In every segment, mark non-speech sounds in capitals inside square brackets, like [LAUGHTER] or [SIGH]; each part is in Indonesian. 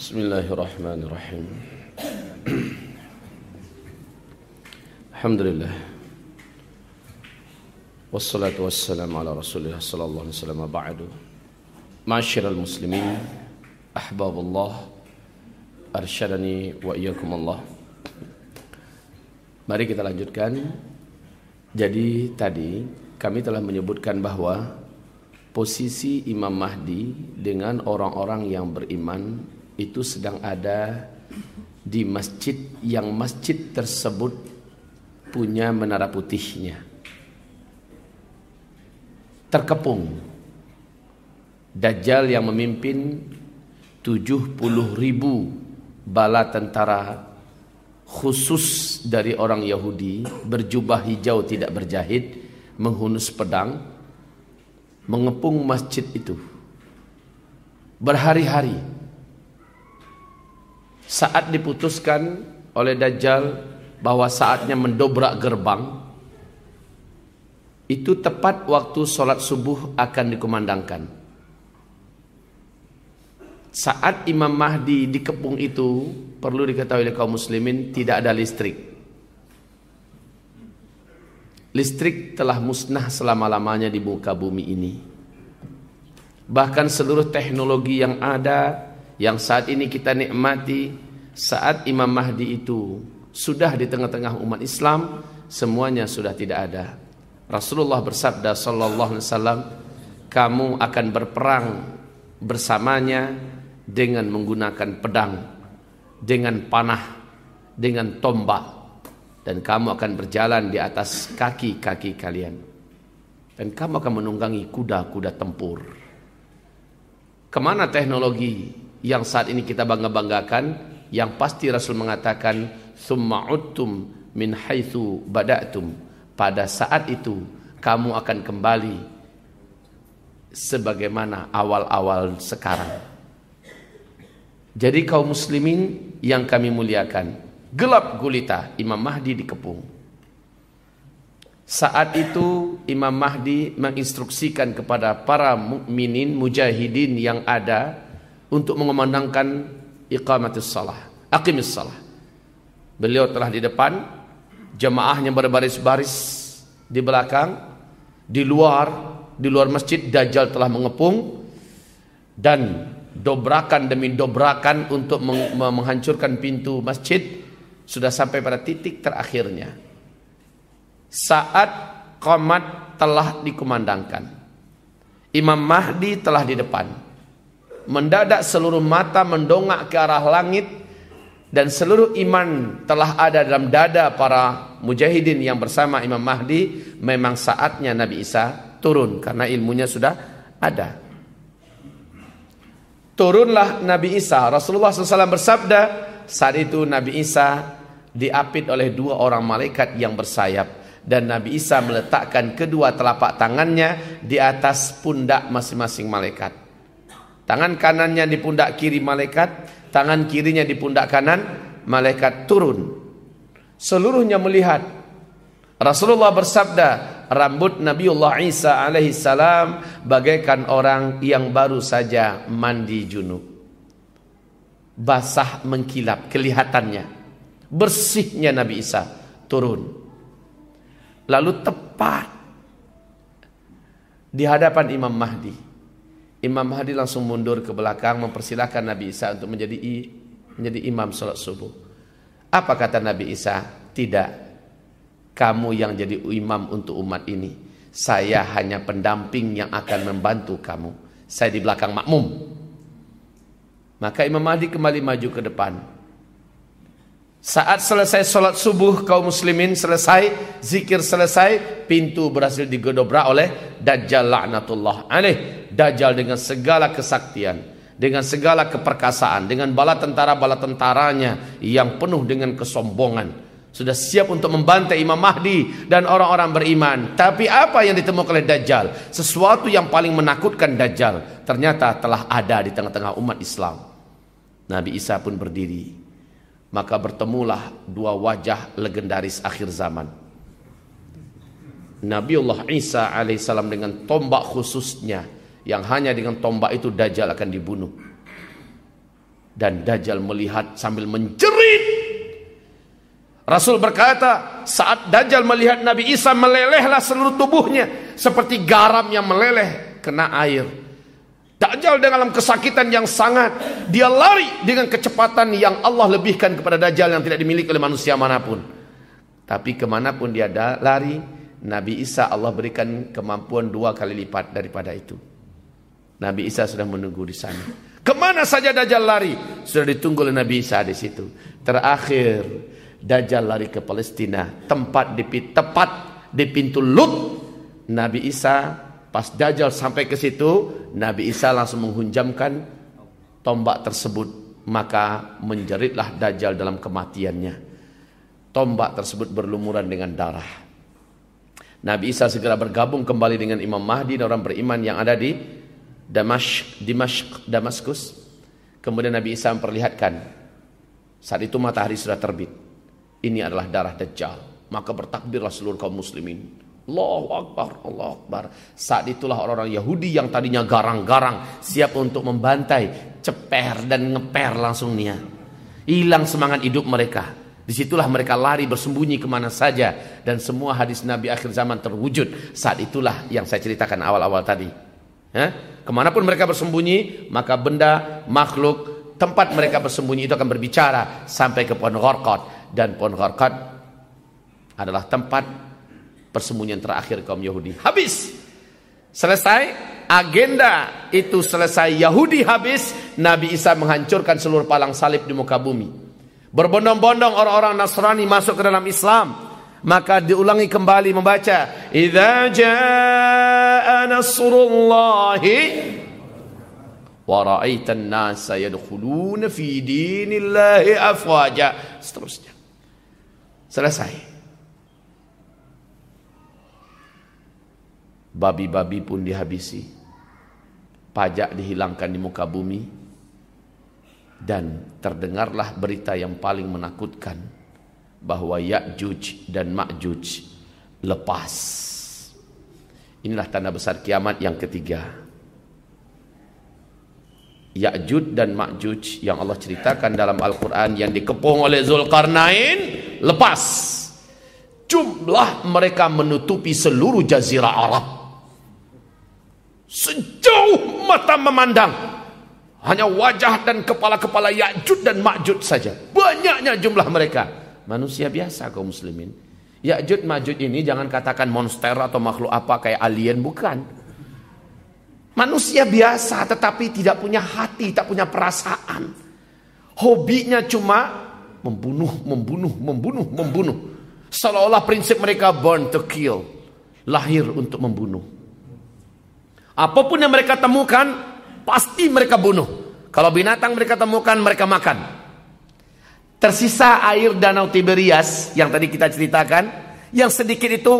بسم الله الرحمن الرحيم الحمد لله والصلاة والسلام على رسول الله صلى الله عليه وسلم بعد معاشر المسلمين أحباب الله أرشدني وإياكم الله Mari kita lanjutkan Jadi tadi kami telah menyebutkan bahwa Posisi Imam Mahdi dengan orang-orang yang beriman itu sedang ada di masjid yang masjid tersebut punya menara putihnya. Terkepung. Dajjal yang memimpin 70 ribu bala tentara khusus dari orang Yahudi berjubah hijau tidak berjahit menghunus pedang mengepung masjid itu. Berhari-hari saat diputuskan oleh Dajjal bahwa saatnya mendobrak gerbang itu tepat waktu sholat subuh akan dikumandangkan saat Imam Mahdi dikepung itu perlu diketahui oleh kaum muslimin tidak ada listrik. Listrik telah musnah selama-lamanya di muka bumi ini. Bahkan seluruh teknologi yang ada yang saat ini kita nikmati saat Imam Mahdi itu sudah di tengah-tengah umat Islam semuanya sudah tidak ada. Rasulullah bersabda sallallahu alaihi wasallam kamu akan berperang bersamanya dengan menggunakan pedang, dengan panah, dengan tombak dan kamu akan berjalan di atas kaki-kaki kalian. Dan kamu akan menunggangi kuda-kuda tempur. Ke mana teknologi yang saat ini kita bangga-banggakan? Yang pasti Rasul mengatakan, "Tsumma uttum min haitsu bada'tum." Pada saat itu kamu akan kembali sebagaimana awal-awal sekarang. Jadi kaum muslimin yang kami muliakan, gelap gulita Imam Mahdi dikepung. Saat itu Imam Mahdi menginstruksikan kepada para mukminin mujahidin yang ada untuk mengumandangkan iqamatus salah, aqimis salah. Beliau telah di depan, jemaahnya berbaris-baris di belakang, di luar, di luar masjid Dajjal telah mengepung dan dobrakan demi dobrakan untuk menghancurkan pintu masjid sudah sampai pada titik terakhirnya. Saat qomat telah dikumandangkan. Imam Mahdi telah di depan. Mendadak seluruh mata mendongak ke arah langit dan seluruh iman telah ada dalam dada para mujahidin yang bersama Imam Mahdi. Memang saatnya Nabi Isa turun karena ilmunya sudah ada. Turunlah Nabi Isa. Rasulullah SAW bersabda, saat itu Nabi Isa diapit oleh dua orang malaikat yang bersayap. Dan Nabi Isa meletakkan kedua telapak tangannya di atas pundak masing-masing malaikat. Tangan kanannya di pundak kiri malaikat, tangan kirinya di pundak kanan, malaikat turun. Seluruhnya melihat. Rasulullah bersabda, rambut Nabiullah Isa alaihi salam bagaikan orang yang baru saja mandi junub. Basah mengkilap kelihatannya. Bersihnya Nabi Isa turun. Lalu tepat di hadapan Imam Mahdi. Imam Mahdi langsung mundur ke belakang mempersilahkan Nabi Isa untuk menjadi menjadi imam salat subuh. Apa kata Nabi Isa? Tidak kamu yang jadi imam untuk umat ini. Saya hanya pendamping yang akan membantu kamu. Saya di belakang makmum. Maka Imam Mahdi kembali maju ke depan. Saat selesai sholat subuh kaum muslimin selesai, zikir selesai, pintu berhasil digedobrak oleh Dajjal laknatullah alaih. Dajjal dengan segala kesaktian, dengan segala keperkasaan, dengan bala tentara-bala tentaranya yang penuh dengan kesombongan sudah siap untuk membantai Imam Mahdi dan orang-orang beriman. Tapi apa yang ditemukan oleh Dajjal? Sesuatu yang paling menakutkan Dajjal. Ternyata telah ada di tengah-tengah umat Islam. Nabi Isa pun berdiri. Maka bertemulah dua wajah legendaris akhir zaman. Nabiullah Isa alaihissalam dengan tombak khususnya. Yang hanya dengan tombak itu Dajjal akan dibunuh. Dan Dajjal melihat sambil menjerit. Rasul berkata, saat Dajjal melihat Nabi Isa melelehlah seluruh tubuhnya seperti garam yang meleleh kena air. Dajjal dalam kesakitan yang sangat, dia lari dengan kecepatan yang Allah lebihkan kepada Dajjal yang tidak dimiliki oleh manusia mana pun. Tapi ke mana pun dia lari, Nabi Isa Allah berikan kemampuan dua kali lipat daripada itu. Nabi Isa sudah menunggu di sana. Ke mana saja Dajjal lari? Sudah ditunggu oleh Nabi Isa di situ. Terakhir, Dajjal lari ke Palestina. Tempat di tepat di pintu Lut. Nabi Isa pas Dajjal sampai ke situ, Nabi Isa langsung menghunjamkan tombak tersebut. Maka menjeritlah Dajjal dalam kematiannya. Tombak tersebut berlumuran dengan darah. Nabi Isa segera bergabung kembali dengan Imam Mahdi dan orang beriman yang ada di Damashq, Dimashq, Damaskus. Kemudian Nabi Isa memperlihatkan saat itu matahari sudah terbit. Ini adalah darah Dajjal. Maka bertakbirlah seluruh kaum muslimin. Allahu Akbar, Allahu Akbar. Saat itulah orang-orang Yahudi yang tadinya garang-garang siap untuk membantai, ceper dan ngeper langsung nia. Hilang semangat hidup mereka. Di situlah mereka lari bersembunyi ke mana saja. Dan semua hadis Nabi akhir zaman terwujud. Saat itulah yang saya ceritakan awal-awal tadi. Ya? Ke mana pun mereka bersembunyi, maka benda, makhluk, tempat mereka bersembunyi itu akan berbicara sampai ke pohon Gharqad. Dan pohon Gharqad adalah tempat persembunyian terakhir kaum Yahudi. Habis. Selesai. Agenda itu selesai. Yahudi habis. Nabi Isa menghancurkan seluruh palang salib di muka bumi. Berbondong-bondong orang-orang Nasrani masuk ke dalam Islam maka diulangi kembali membaca idza jaa nasrullahi wa nasa yadkhuluna fi dinillahi afwaja seterusnya selesai babi-babi pun dihabisi pajak dihilangkan di muka bumi dan terdengarlah berita yang paling menakutkan bahwa Ya'juj dan Ma'juj lepas. Inilah tanda besar kiamat yang ketiga. Ya'juj dan Ma'juj yang Allah ceritakan dalam Al-Quran yang dikepung oleh Zulkarnain lepas. Jumlah mereka menutupi seluruh jazirah Arab. Sejauh mata memandang. Hanya wajah dan kepala-kepala Ya'juj dan Ma'juj saja. Banyaknya jumlah mereka manusia biasa kaum muslimin. Ya'jud Ma'jud ini jangan katakan monster atau makhluk apa kayak alien bukan. Manusia biasa tetapi tidak punya hati, tak punya perasaan. Hobinya cuma membunuh, membunuh, membunuh, membunuh. Seolah-olah prinsip mereka born to kill. Lahir untuk membunuh. Apa pun yang mereka temukan, pasti mereka bunuh. Kalau binatang mereka temukan, mereka makan. Tersisa air danau Tiberias yang tadi kita ceritakan, yang sedikit itu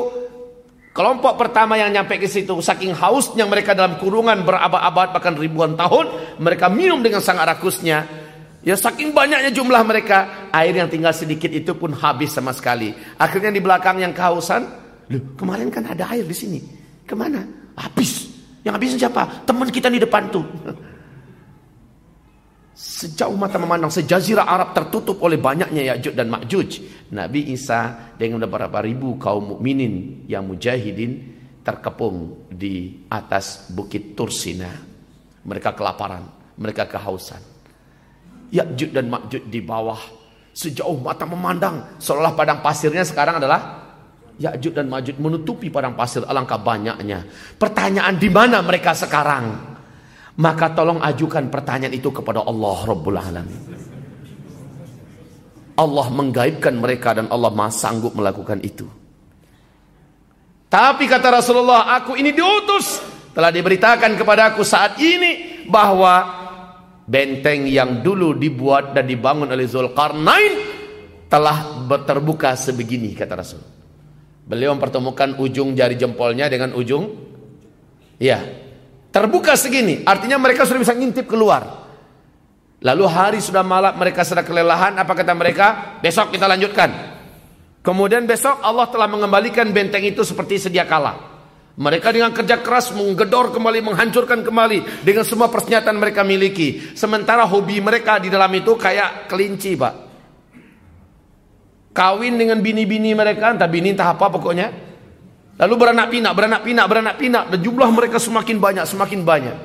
kelompok pertama yang nyampe ke situ saking hausnya mereka dalam kurungan berabad-abad bahkan ribuan tahun, mereka minum dengan sangat rakusnya. Ya saking banyaknya jumlah mereka, air yang tinggal sedikit itu pun habis sama sekali. Akhirnya di belakang yang kehausan, loh kemarin kan ada air di sini. Ke mana? Habis. Yang habis siapa? Teman kita di depan tuh. Sejauh mata memandang sejazirah Arab tertutup oleh banyaknya Ya'juj dan Ma'juj. Nabi Isa dengan beberapa ribu kaum mukminin yang mujahidin terkepung di atas bukit Tursina. Mereka kelaparan, mereka kehausan. Ya'juj dan Ma'juj di bawah sejauh mata memandang seolah padang pasirnya sekarang adalah Ya'juj dan Ma'juj menutupi padang pasir alangkah banyaknya. Pertanyaan di mana mereka sekarang? Maka tolong ajukan pertanyaan itu kepada Allah Rabbul Alamin. Allah menggaibkan mereka dan Allah maha sanggup melakukan itu. Tapi kata Rasulullah, aku ini diutus. Telah diberitakan kepada aku saat ini bahwa benteng yang dulu dibuat dan dibangun oleh Zulkarnain telah terbuka sebegini kata Rasul. Beliau mempertemukan ujung jari jempolnya dengan ujung ya Terbuka segini, artinya mereka sudah bisa ngintip keluar. Lalu hari sudah malam, mereka sudah kelelahan, apa kata mereka? Besok kita lanjutkan. Kemudian besok Allah telah mengembalikan benteng itu seperti sedia kala. Mereka dengan kerja keras menggedor kembali, menghancurkan kembali dengan semua persenjataan mereka miliki. Sementara hobi mereka di dalam itu kayak kelinci, Pak. Kawin dengan bini-bini mereka, entah bini entah apa pokoknya. Lalu beranak pinak, beranak pinak, beranak pinak. Dan jumlah mereka semakin banyak, semakin banyak.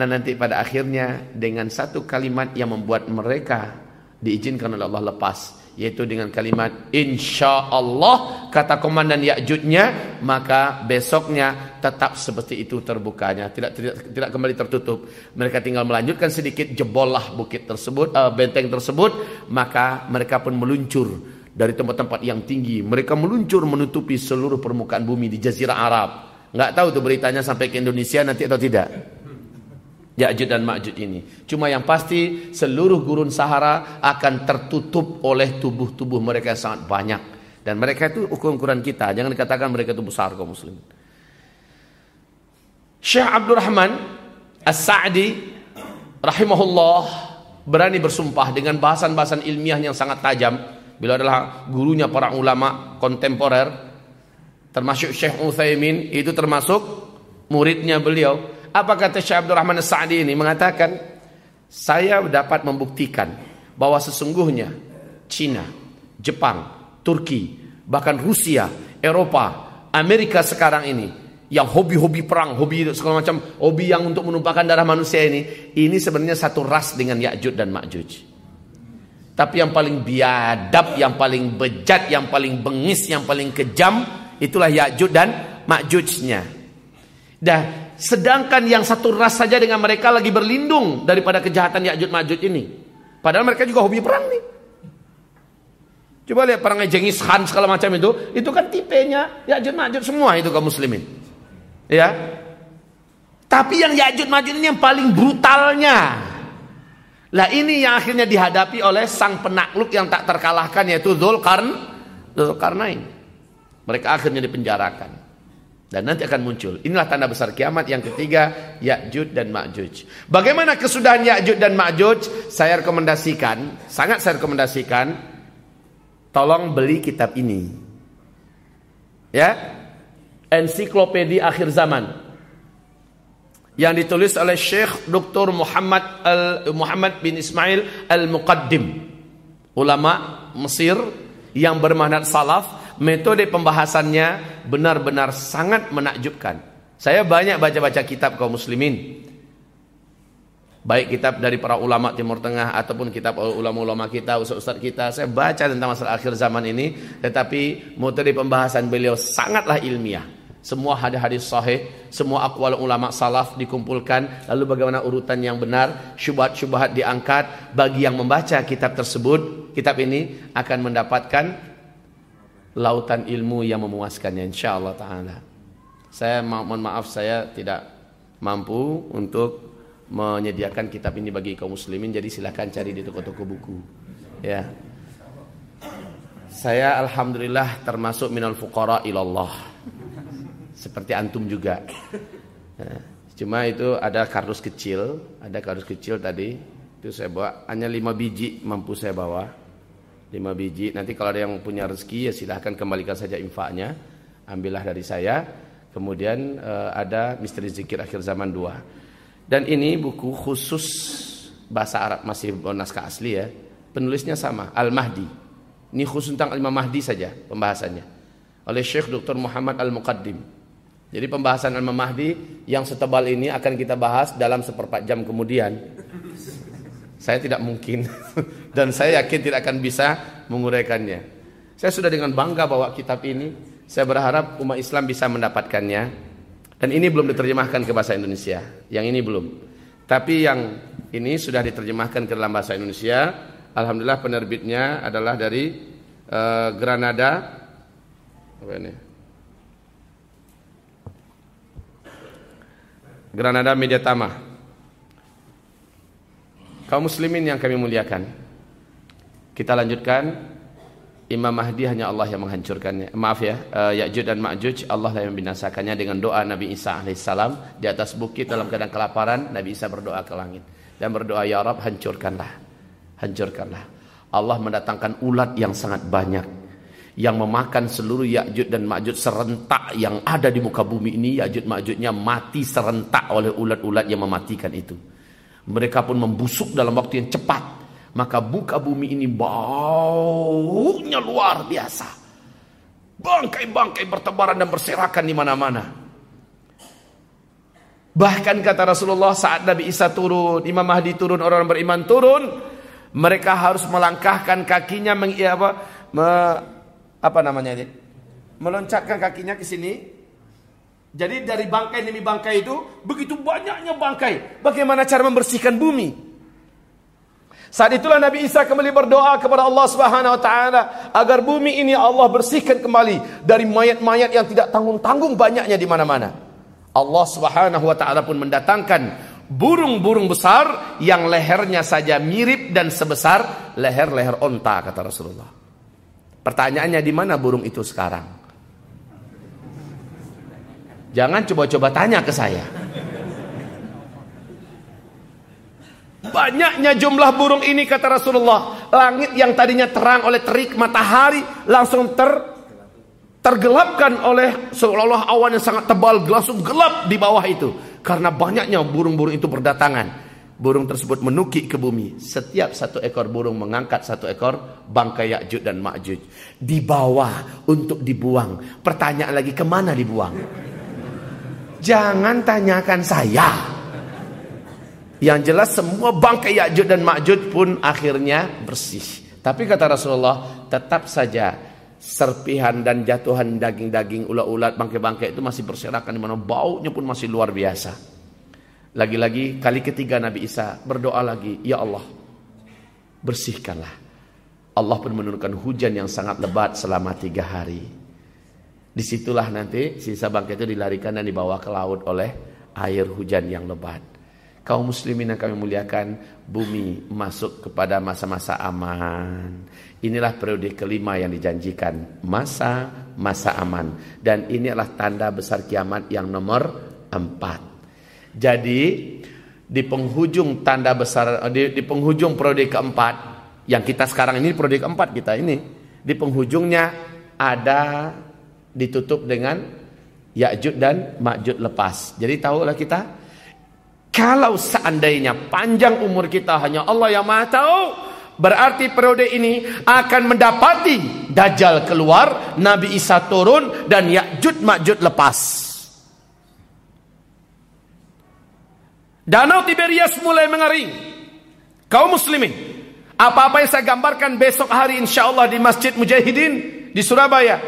Nah nanti pada akhirnya dengan satu kalimat yang membuat mereka diizinkan oleh Allah lepas yaitu dengan kalimat insya Allah kata komandan Ya'judnya maka besoknya tetap seperti itu terbukanya. Tidak tidak tidak kembali tertutup. Mereka tinggal melanjutkan sedikit jebollah bukit tersebut uh, benteng tersebut maka mereka pun meluncur dari tempat-tempat yang tinggi. Mereka meluncur menutupi seluruh permukaan bumi di jazirah Arab. Nggak tahu tuh beritanya sampai ke Indonesia nanti atau tidak Ya'jud dan Ma'jud ini. Cuma yang pasti seluruh gurun Sahara akan tertutup oleh tubuh-tubuh mereka yang sangat banyak. Dan mereka itu ukuran-ukuran kita. Jangan dikatakan mereka itu besar kaum muslim. Syekh Abdurrahman As-Sa'di rahimahullah berani bersumpah dengan bahasan-bahasan ilmiah yang sangat tajam. Bila adalah gurunya para ulama kontemporer termasuk Syekh Uthaymin itu termasuk muridnya beliau apa kata Syekh Abdul Rahman Sa'di ini mengatakan saya dapat membuktikan bahwa sesungguhnya Cina, Jepang, Turki, bahkan Rusia, Eropa, Amerika sekarang ini yang hobi-hobi perang, hobi segala macam, hobi yang untuk menumpahkan darah manusia ini, ini sebenarnya satu ras dengan Ya'jud dan Ma'juj. Tapi yang paling biadab, yang paling bejat, yang paling bengis, yang paling kejam, itulah Ya'jud dan Ma'jujnya. Dah Sedangkan yang satu ras saja dengan mereka lagi berlindung daripada kejahatan Ya'jud Ma'jud ini. Padahal mereka juga hobi perang nih. Coba lihat perangnya Jengis Khan segala macam itu, itu kan tipenya Ya'jud Ma'jud semua itu kaum muslimin. Ya. Tapi yang Ya'jud Ma'jud ini yang paling brutalnya. Lah ini yang akhirnya dihadapi oleh sang penakluk yang tak terkalahkan yaitu Zulkarn, Zulkarnain. Mereka akhirnya dipenjarakan. Dan nanti akan muncul. Inilah tanda besar kiamat yang ketiga, Ya'jud dan Ma'juj. Bagaimana kesudahan Ya'jud dan Ma'juj? Saya rekomendasikan, sangat saya rekomendasikan, tolong beli kitab ini. Ya, Ensiklopedia Akhir Zaman. Yang ditulis oleh Syekh Dr. Muhammad Al Muhammad bin Ismail Al-Muqaddim. Ulama Mesir yang bermanat salaf metode pembahasannya benar-benar sangat menakjubkan. Saya banyak baca-baca kitab kaum muslimin. Baik kitab dari para ulama Timur Tengah ataupun kitab ulama-ulama kita, ustaz-ustaz kita. Saya baca tentang masalah akhir zaman ini. Tetapi metode pembahasan beliau sangatlah ilmiah. Semua hadis-hadis sahih, semua akwal ulama salaf dikumpulkan. Lalu bagaimana urutan yang benar, syubhat-syubhat diangkat. Bagi yang membaca kitab tersebut, kitab ini akan mendapatkan lautan ilmu yang memuaskannya insyaallah taala. Saya mohon maaf saya tidak mampu untuk menyediakan kitab ini bagi kaum muslimin jadi silahkan cari di toko-toko buku. Ya. Saya alhamdulillah termasuk minal fuqara ilallah. Seperti antum juga. Ya. Cuma itu ada kardus kecil, ada kardus kecil tadi itu saya bawa hanya lima biji mampu saya bawa lima biji. Nanti kalau ada yang punya rezeki ya silahkan kembalikan saja infaknya. Ambillah dari saya. Kemudian uh, ada misteri zikir akhir zaman dua. Dan ini buku khusus bahasa Arab masih naskah asli ya. Penulisnya sama Al-Mahdi. Ini khusus tentang Imam Mahdi saja pembahasannya. Oleh Syekh Dr. Muhammad Al-Muqaddim. Jadi pembahasan Imam Mahdi yang setebal ini akan kita bahas dalam seperempat jam kemudian. Saya tidak mungkin [LAUGHS] dan saya yakin tidak akan bisa menguraikannya. Saya sudah dengan bangga bawa kitab ini. Saya berharap umat Islam bisa mendapatkannya. Dan ini belum diterjemahkan ke bahasa Indonesia. Yang ini belum. Tapi yang ini sudah diterjemahkan ke dalam bahasa Indonesia. Alhamdulillah penerbitnya adalah dari uh, Granada. Apa ini? Granada Media Tamah. Kaum muslimin yang kami muliakan. Kita lanjutkan. Imam Mahdi hanya Allah yang menghancurkannya. Maaf ya, uh, dan Ma'juj Allah yang membinasakannya dengan doa Nabi Isa alaihissalam di atas bukit dalam keadaan kelaparan. Nabi Isa berdoa ke langit dan berdoa ya Rab hancurkanlah, hancurkanlah. Allah mendatangkan ulat yang sangat banyak yang memakan seluruh Ya'jud dan Ma'jud serentak yang ada di muka bumi ini Ya'jud Ma'judnya mati serentak oleh ulat-ulat yang mematikan itu mereka pun membusuk dalam waktu yang cepat maka muka bumi ini baunya luar biasa bangkai-bangkai bertebaran dan berserakan di mana-mana Bahkan kata Rasulullah saat Nabi Isa turun, Imam Mahdi turun, orang beriman turun, mereka harus melangkahkan kakinya meng, apa, me, apa namanya ini? Meloncatkan kakinya ke sini. Jadi dari bangkai demi bangkai itu begitu banyaknya bangkai. Bagaimana cara membersihkan bumi? Saat itulah Nabi Isa kembali berdoa kepada Allah Subhanahu wa taala agar bumi ini Allah bersihkan kembali dari mayat-mayat yang tidak tanggung-tanggung banyaknya di mana-mana. Allah Subhanahu wa taala pun mendatangkan burung-burung besar yang lehernya saja mirip dan sebesar leher-leher onta kata Rasulullah. Pertanyaannya di mana burung itu sekarang? Jangan coba-coba tanya ke saya. Banyaknya jumlah burung ini kata Rasulullah. Langit yang tadinya terang oleh terik matahari langsung ter tergelapkan oleh seolah-olah awan yang sangat tebal langsung gelap di bawah itu. Karena banyaknya burung-burung itu berdatangan. Burung tersebut menukik ke bumi. Setiap satu ekor burung mengangkat satu ekor bangkai Ya'juj dan Ma'juj. Dibawa untuk dibuang. Pertanyaan lagi ke mana dibuang jangan tanyakan saya yang jelas semua bangkai Ya'juj dan Ma'juj pun akhirnya bersih tapi kata Rasulullah tetap saja serpihan dan jatuhan daging-daging ulat-ulat bangkai-bangkai itu masih berserakan di mana baunya pun masih luar biasa. Lagi-lagi kali ketiga Nabi Isa berdoa lagi, ya Allah, bersihkanlah. Allah pun menurunkan hujan yang sangat lebat selama tiga hari. Di situlah nanti sisa bangkai itu dilarikan dan dibawa ke laut oleh air hujan yang lebat. Kaum muslimin yang kami muliakan, bumi masuk kepada masa-masa aman. Inilah periode kelima yang dijanjikan masa-masa aman dan ini adalah tanda besar kiamat yang nomor empat. Jadi di penghujung tanda besar di, di penghujung periode keempat yang kita sekarang ini periode keempat kita ini di penghujungnya ada ditutup dengan Ya'jud dan Ma'jud lepas. Jadi tahulah kita kalau seandainya panjang umur kita hanya Allah yang Maha tahu Berarti periode ini akan mendapati Dajjal keluar, Nabi Isa turun, dan Ya'jud Ma'jud lepas. Danau Tiberias mulai mengering. Kaum muslimin, apa-apa yang saya gambarkan besok hari insya Allah di Masjid Mujahidin di Surabaya.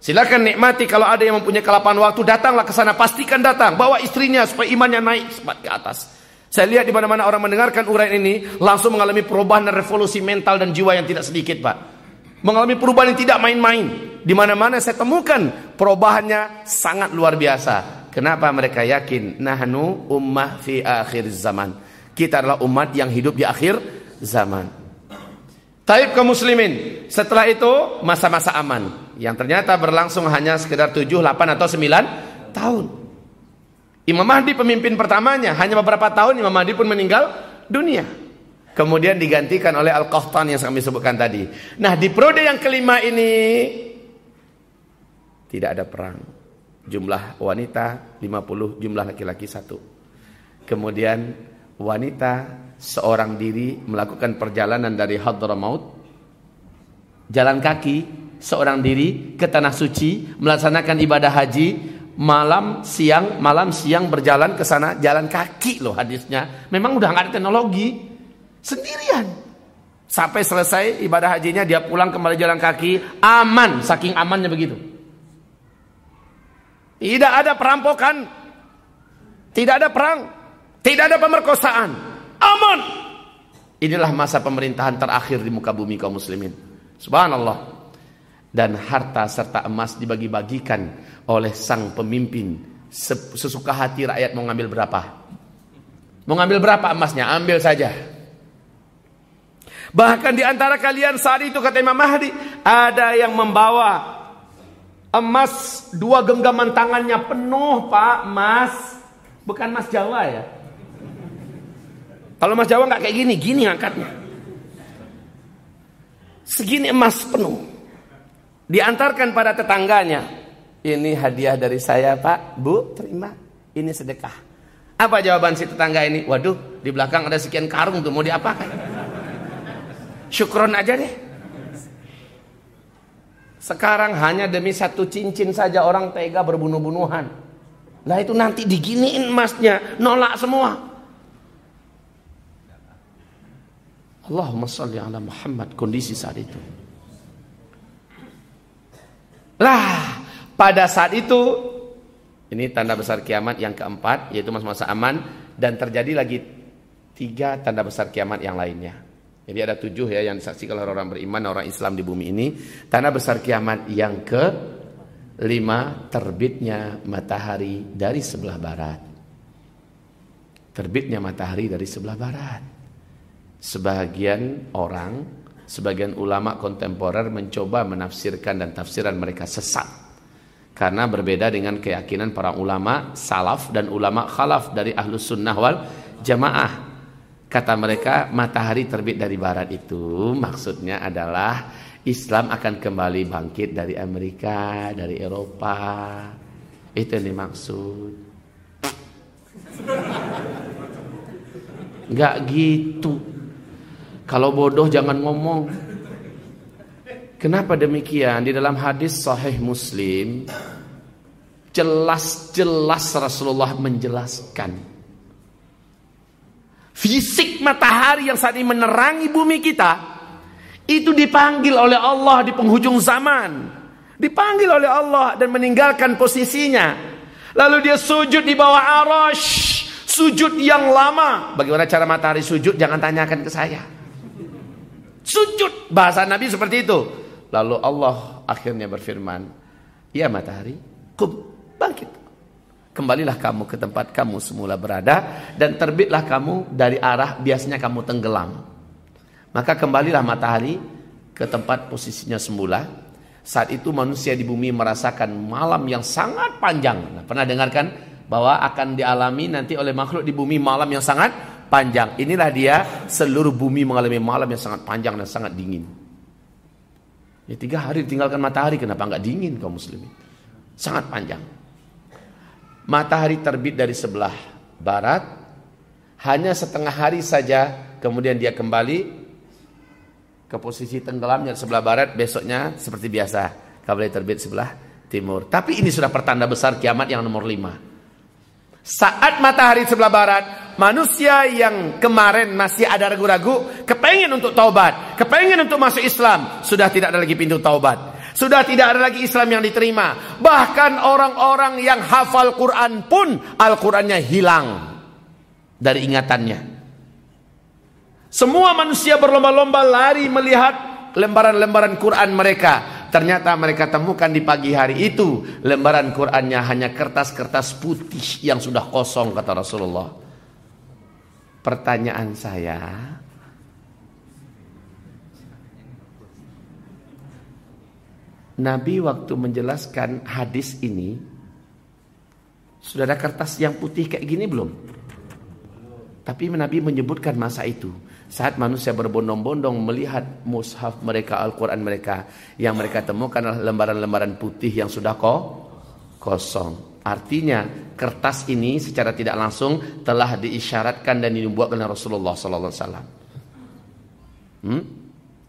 Silakan nikmati kalau ada yang mempunyai kelapan waktu datanglah ke sana pastikan datang bawa istrinya supaya imannya naik sempat ke atas. Saya lihat di mana-mana orang mendengarkan uraian ini langsung mengalami perubahan dan revolusi mental dan jiwa yang tidak sedikit, Pak. Mengalami perubahan yang tidak main-main. Di mana-mana saya temukan perubahannya sangat luar biasa. Kenapa mereka yakin nahnu ummah fi akhir zaman. Kita adalah umat yang hidup di akhir zaman. Taib ke muslimin. Setelah itu masa-masa aman. Yang ternyata berlangsung hanya sekitar 7, 8 atau 9 tahun. Imam Mahdi pemimpin pertamanya, hanya beberapa tahun Imam Mahdi pun meninggal dunia. Kemudian digantikan oleh Al-Qahtan yang kami sebutkan tadi. Nah, di periode yang kelima ini tidak ada perang. Jumlah wanita 50, jumlah laki-laki satu. Kemudian wanita seorang diri melakukan perjalanan dari Hadramaut jalan kaki seorang diri ke tanah suci melaksanakan ibadah haji. Malam siang malam siang berjalan ke sana jalan kaki loh hadisnya. Memang udah nggak ada teknologi. Sendirian. Sampai selesai ibadah hajinya dia pulang kembali jalan kaki. Aman saking amannya begitu. Tidak ada perampokan. Tidak ada perang. Tidak ada pemerkosaan aman. Inilah masa pemerintahan terakhir di muka bumi kaum muslimin. Subhanallah. Dan harta serta emas dibagi-bagikan oleh sang pemimpin. Sesuka hati rakyat mau ngambil berapa? Mau ngambil berapa emasnya? Ambil saja. Bahkan di antara kalian saat itu kata Imam Mahdi ada yang membawa emas dua genggaman tangannya penuh pak. Emas bukan emas Jawa ya kalau emas Jawa nggak kayak gini gini angkatnya segini emas penuh Diantarkan pada tetangganya. Ini hadiah dari saya pak, bu, terima. Ini sedekah. Apa jawaban si tetangga ini? Waduh, di belakang ada sekian karung tuh mau diapakan? Syukron aja deh. Sekarang hanya demi satu cincin saja orang tega berbunuh-bunuhan. Lah itu nanti diginiin emasnya, nolak semua. Allahumma salli ala Muhammad kondisi saat itu. Lah, pada saat itu ini tanda besar kiamat yang keempat yaitu masa-masa aman dan terjadi lagi tiga tanda besar kiamat yang lainnya. Jadi ada tujuh ya yang disaksikan oleh orang beriman, orang Islam di bumi ini. Tanah besar kiamat yang ke lima terbitnya matahari dari sebelah barat. Terbitnya matahari dari sebelah barat. Sebagian orang, sebagian ulama kontemporer mencoba menafsirkan dan tafsiran mereka sesat. Karena berbeda dengan keyakinan para ulama salaf dan ulama khalaf dari ahlus sunnah wal jamaah Kata mereka matahari terbit dari barat itu maksudnya adalah Islam akan kembali bangkit dari Amerika, dari Eropa. Itu yang dimaksud. Enggak gitu. Kalau bodoh jangan ngomong. Kenapa demikian? Di dalam hadis sahih Muslim jelas-jelas Rasulullah menjelaskan Fisik matahari yang saat ini menerangi bumi kita itu dipanggil oleh Allah di penghujung zaman. Dipanggil oleh Allah dan meninggalkan posisinya. Lalu dia sujud di bawah arash. Sujud yang lama. Bagaimana cara matahari sujud? Jangan tanyakan ke saya. Sujud. Bahasa Nabi seperti itu. Lalu Allah akhirnya berfirman. Ya matahari, kum, bangkit. Kembalilah kamu ke tempat kamu semula berada dan terbitlah kamu dari arah biasanya kamu tenggelam. Maka kembalilah matahari ke tempat posisinya semula. Saat itu manusia di bumi merasakan malam yang sangat panjang. Nah, pernah dengarkan bahwa akan dialami nanti oleh makhluk di bumi malam yang sangat panjang. Inilah dia seluruh bumi mengalami malam yang sangat panjang dan sangat dingin. Ya tiga hari ditinggalkan matahari kenapa nggak dingin kaum muslimin? Sangat panjang matahari terbit dari sebelah barat, hanya setengah hari saja, kemudian dia kembali ke posisi tenggelamnya sebelah barat, besoknya seperti biasa, kembali terbit sebelah timur. Tapi ini sudah pertanda besar kiamat yang nomor lima. Saat matahari sebelah barat, manusia yang kemarin masih ada ragu-ragu, kepengen untuk taubat, kepengen untuk masuk Islam, sudah tidak ada lagi pintu taubat. Sudah tidak ada lagi Islam yang diterima. Bahkan orang-orang yang hafal Quran pun Al-Qurannya hilang dari ingatannya. Semua manusia berlomba-lomba lari melihat lembaran-lembaran Quran mereka. Ternyata mereka temukan di pagi hari itu lembaran Qurannya hanya kertas-kertas putih yang sudah kosong kata Rasulullah. Pertanyaan saya, Nabi waktu menjelaskan hadis ini sudah ada kertas yang putih kayak gini belum? Tapi Nabi menyebutkan masa itu saat manusia berbondong-bondong melihat mushaf mereka Al-Quran mereka yang mereka temukan adalah lembaran-lembaran putih yang sudah kok kosong. Artinya kertas ini secara tidak langsung telah diisyaratkan dan dibuat oleh Rasulullah Wasallam. Hmm?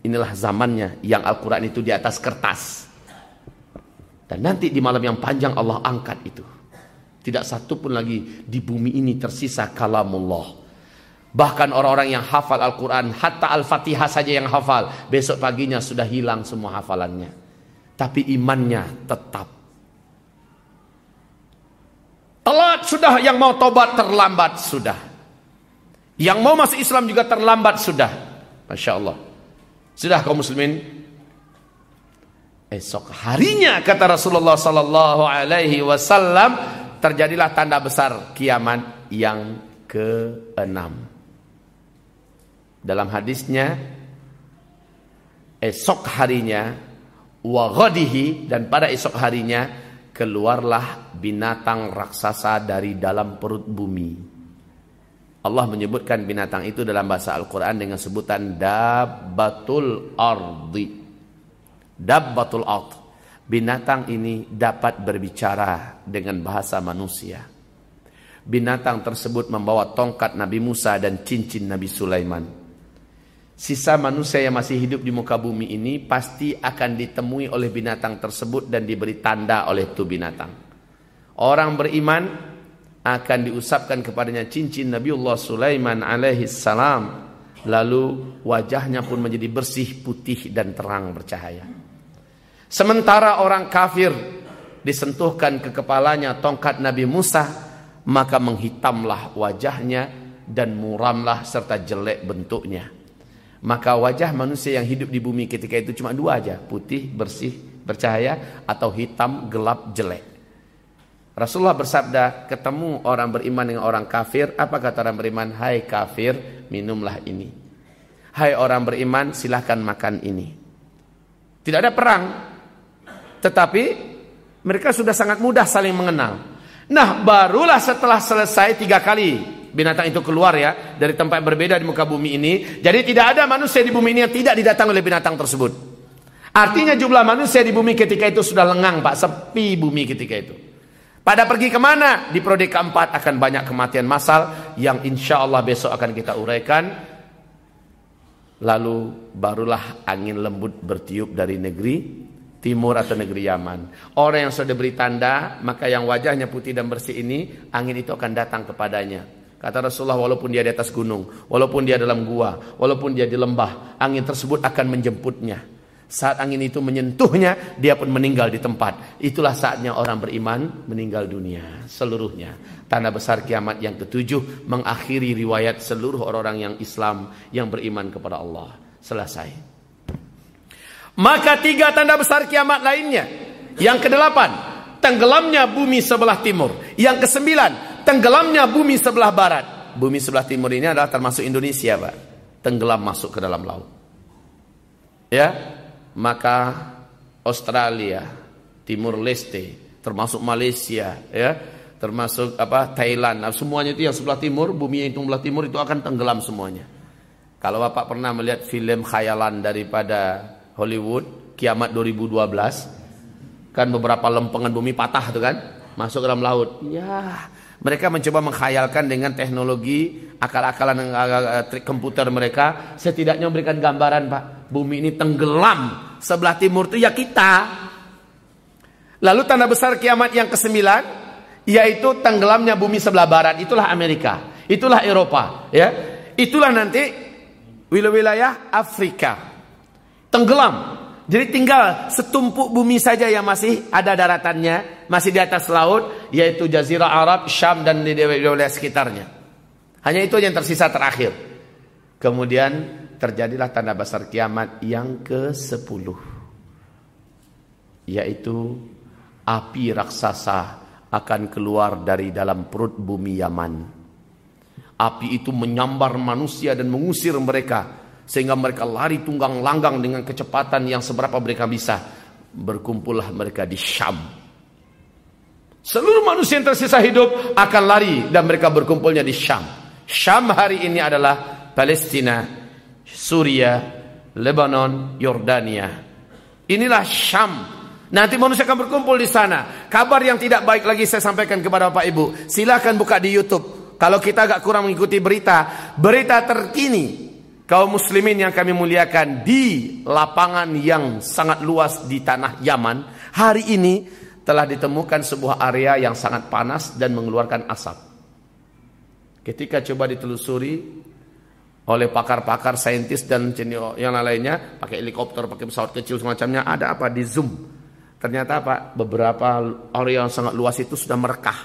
Inilah zamannya yang Al-Quran itu di atas kertas. Dan nanti di malam yang panjang Allah angkat itu. Tidak satu pun lagi di bumi ini tersisa kalamullah. Bahkan orang-orang yang hafal Al-Quran, hatta Al-Fatihah saja yang hafal, besok paginya sudah hilang semua hafalannya. Tapi imannya tetap. Telat sudah, yang mau tobat terlambat sudah. Yang mau masuk Islam juga terlambat sudah. Masya Allah. Sudah kaum muslimin, Esok harinya kata Rasulullah sallallahu alaihi wasallam terjadilah tanda besar kiamat yang keenam. Dalam hadisnya esok harinya wa dan pada esok harinya keluarlah binatang raksasa dari dalam perut bumi. Allah menyebutkan binatang itu dalam bahasa Al-Quran dengan sebutan dabbatul ardi dabbatul ard Binatang ini dapat berbicara dengan bahasa manusia. Binatang tersebut membawa tongkat Nabi Musa dan cincin Nabi Sulaiman. Sisa manusia yang masih hidup di muka bumi ini pasti akan ditemui oleh binatang tersebut dan diberi tanda oleh tu binatang. Orang beriman akan diusapkan kepadanya cincin Nabiullah Sulaiman alaihi salam. Lalu wajahnya pun menjadi bersih, putih dan terang bercahaya. Sementara orang kafir disentuhkan ke kepalanya tongkat Nabi Musa, maka menghitamlah wajahnya dan muramlah serta jelek bentuknya. Maka wajah manusia yang hidup di bumi ketika itu cuma dua aja, putih, bersih, bercahaya atau hitam, gelap, jelek. Rasulullah bersabda, ketemu orang beriman dengan orang kafir, apa kata orang beriman? Hai kafir, minumlah ini. Hai orang beriman, silahkan makan ini. Tidak ada perang, tetapi mereka sudah sangat mudah saling mengenal. Nah barulah setelah selesai tiga kali binatang itu keluar ya dari tempat berbeda di muka bumi ini. Jadi tidak ada manusia di bumi ini yang tidak didatangi oleh binatang tersebut. Artinya jumlah manusia di bumi ketika itu sudah lengang pak, sepi bumi ketika itu. Pada pergi ke mana? Di prode keempat akan banyak kematian massal yang insya Allah besok akan kita uraikan. Lalu barulah angin lembut bertiup dari negeri timur atau negeri Yaman. Orang yang sudah diberi tanda, maka yang wajahnya putih dan bersih ini, angin itu akan datang kepadanya. Kata Rasulullah, walaupun dia di atas gunung, walaupun dia dalam gua, walaupun dia di lembah, angin tersebut akan menjemputnya. Saat angin itu menyentuhnya, dia pun meninggal di tempat. Itulah saatnya orang beriman meninggal dunia seluruhnya. Tanda besar kiamat yang ketujuh mengakhiri riwayat seluruh orang-orang yang Islam yang beriman kepada Allah. Selesai. Maka tiga tanda besar kiamat lainnya. Yang kedelapan, tenggelamnya bumi sebelah timur. Yang kesembilan, tenggelamnya bumi sebelah barat. Bumi sebelah timur ini adalah termasuk Indonesia, Pak. Tenggelam masuk ke dalam laut. Ya, maka Australia, Timur Leste, termasuk Malaysia, ya, termasuk apa Thailand, nah, semuanya itu yang sebelah timur, bumi yang sebelah timur itu akan tenggelam semuanya. Kalau Bapak pernah melihat film khayalan daripada Hollywood kiamat 2012 kan beberapa lempengan bumi patah tuh kan masuk ke dalam laut ya mereka mencoba menghayalkan dengan teknologi akal-akalan trik komputer mereka. Setidaknya memberikan gambaran Pak bumi ini tenggelam. Sebelah timur itu ya kita. Lalu tanda besar kiamat yang kesembilan yaitu tenggelamnya bumi sebelah barat. Itulah Amerika. Itulah Eropa ya. Itulah nanti wilayah Afrika. Tenggelam. Jadi tinggal setumpuk bumi saja yang masih ada daratannya, masih di atas laut, yaitu Jazirah Arab, Syam dan di wilayah sekitarnya. Hanya itu yang tersisa terakhir. Kemudian terjadilah tanda besar kiamat yang ke-10. Yaitu api raksasa akan keluar dari dalam perut bumi Yaman. Api itu menyambar manusia dan mengusir mereka sehingga mereka lari tunggang langgang dengan kecepatan yang seberapa mereka bisa. Berkumpullah mereka di Syam. Seluruh manusia yang tersisa hidup akan lari dan mereka berkumpulnya di Syam. Syam hari ini adalah Palestina, Suria, Lebanon, Yordania. Inilah Syam. Nanti manusia akan berkumpul di sana. Kabar yang tidak baik lagi saya sampaikan kepada Bapak Ibu. Silahkan buka di YouTube. Kalau kita agak kurang mengikuti berita, berita terkini kaum muslimin yang kami muliakan di lapangan yang sangat luas di tanah Yaman, hari ini telah ditemukan sebuah area yang sangat panas dan mengeluarkan asap. Ketika coba ditelusuri oleh pakar-pakar saintis dan yang lainnya, pakai helikopter, pakai pesawat kecil semacamnya, ada apa di zoom. Ternyata apa? Beberapa area yang sangat luas itu sudah merekah.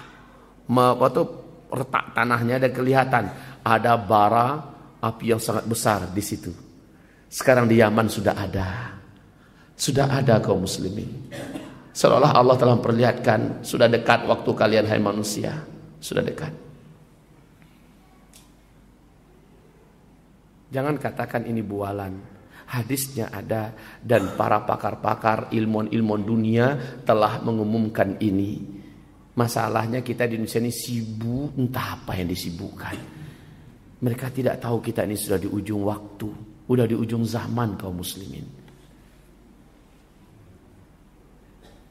Apa tuh retak tanahnya dan kelihatan ada bara api yang sangat besar di situ. Sekarang di Yaman sudah ada. Sudah ada kaum muslimin. Seolah Allah telah memperlihatkan sudah dekat waktu kalian hai manusia. Sudah dekat. Jangan katakan ini bualan. Hadisnya ada dan para pakar-pakar ilmuwan-ilmuwan dunia telah mengumumkan ini. Masalahnya kita di Indonesia ini sibuk entah apa yang disibukkan. Mereka tidak tahu kita ini sudah di ujung waktu, sudah di ujung zaman kaum muslimin.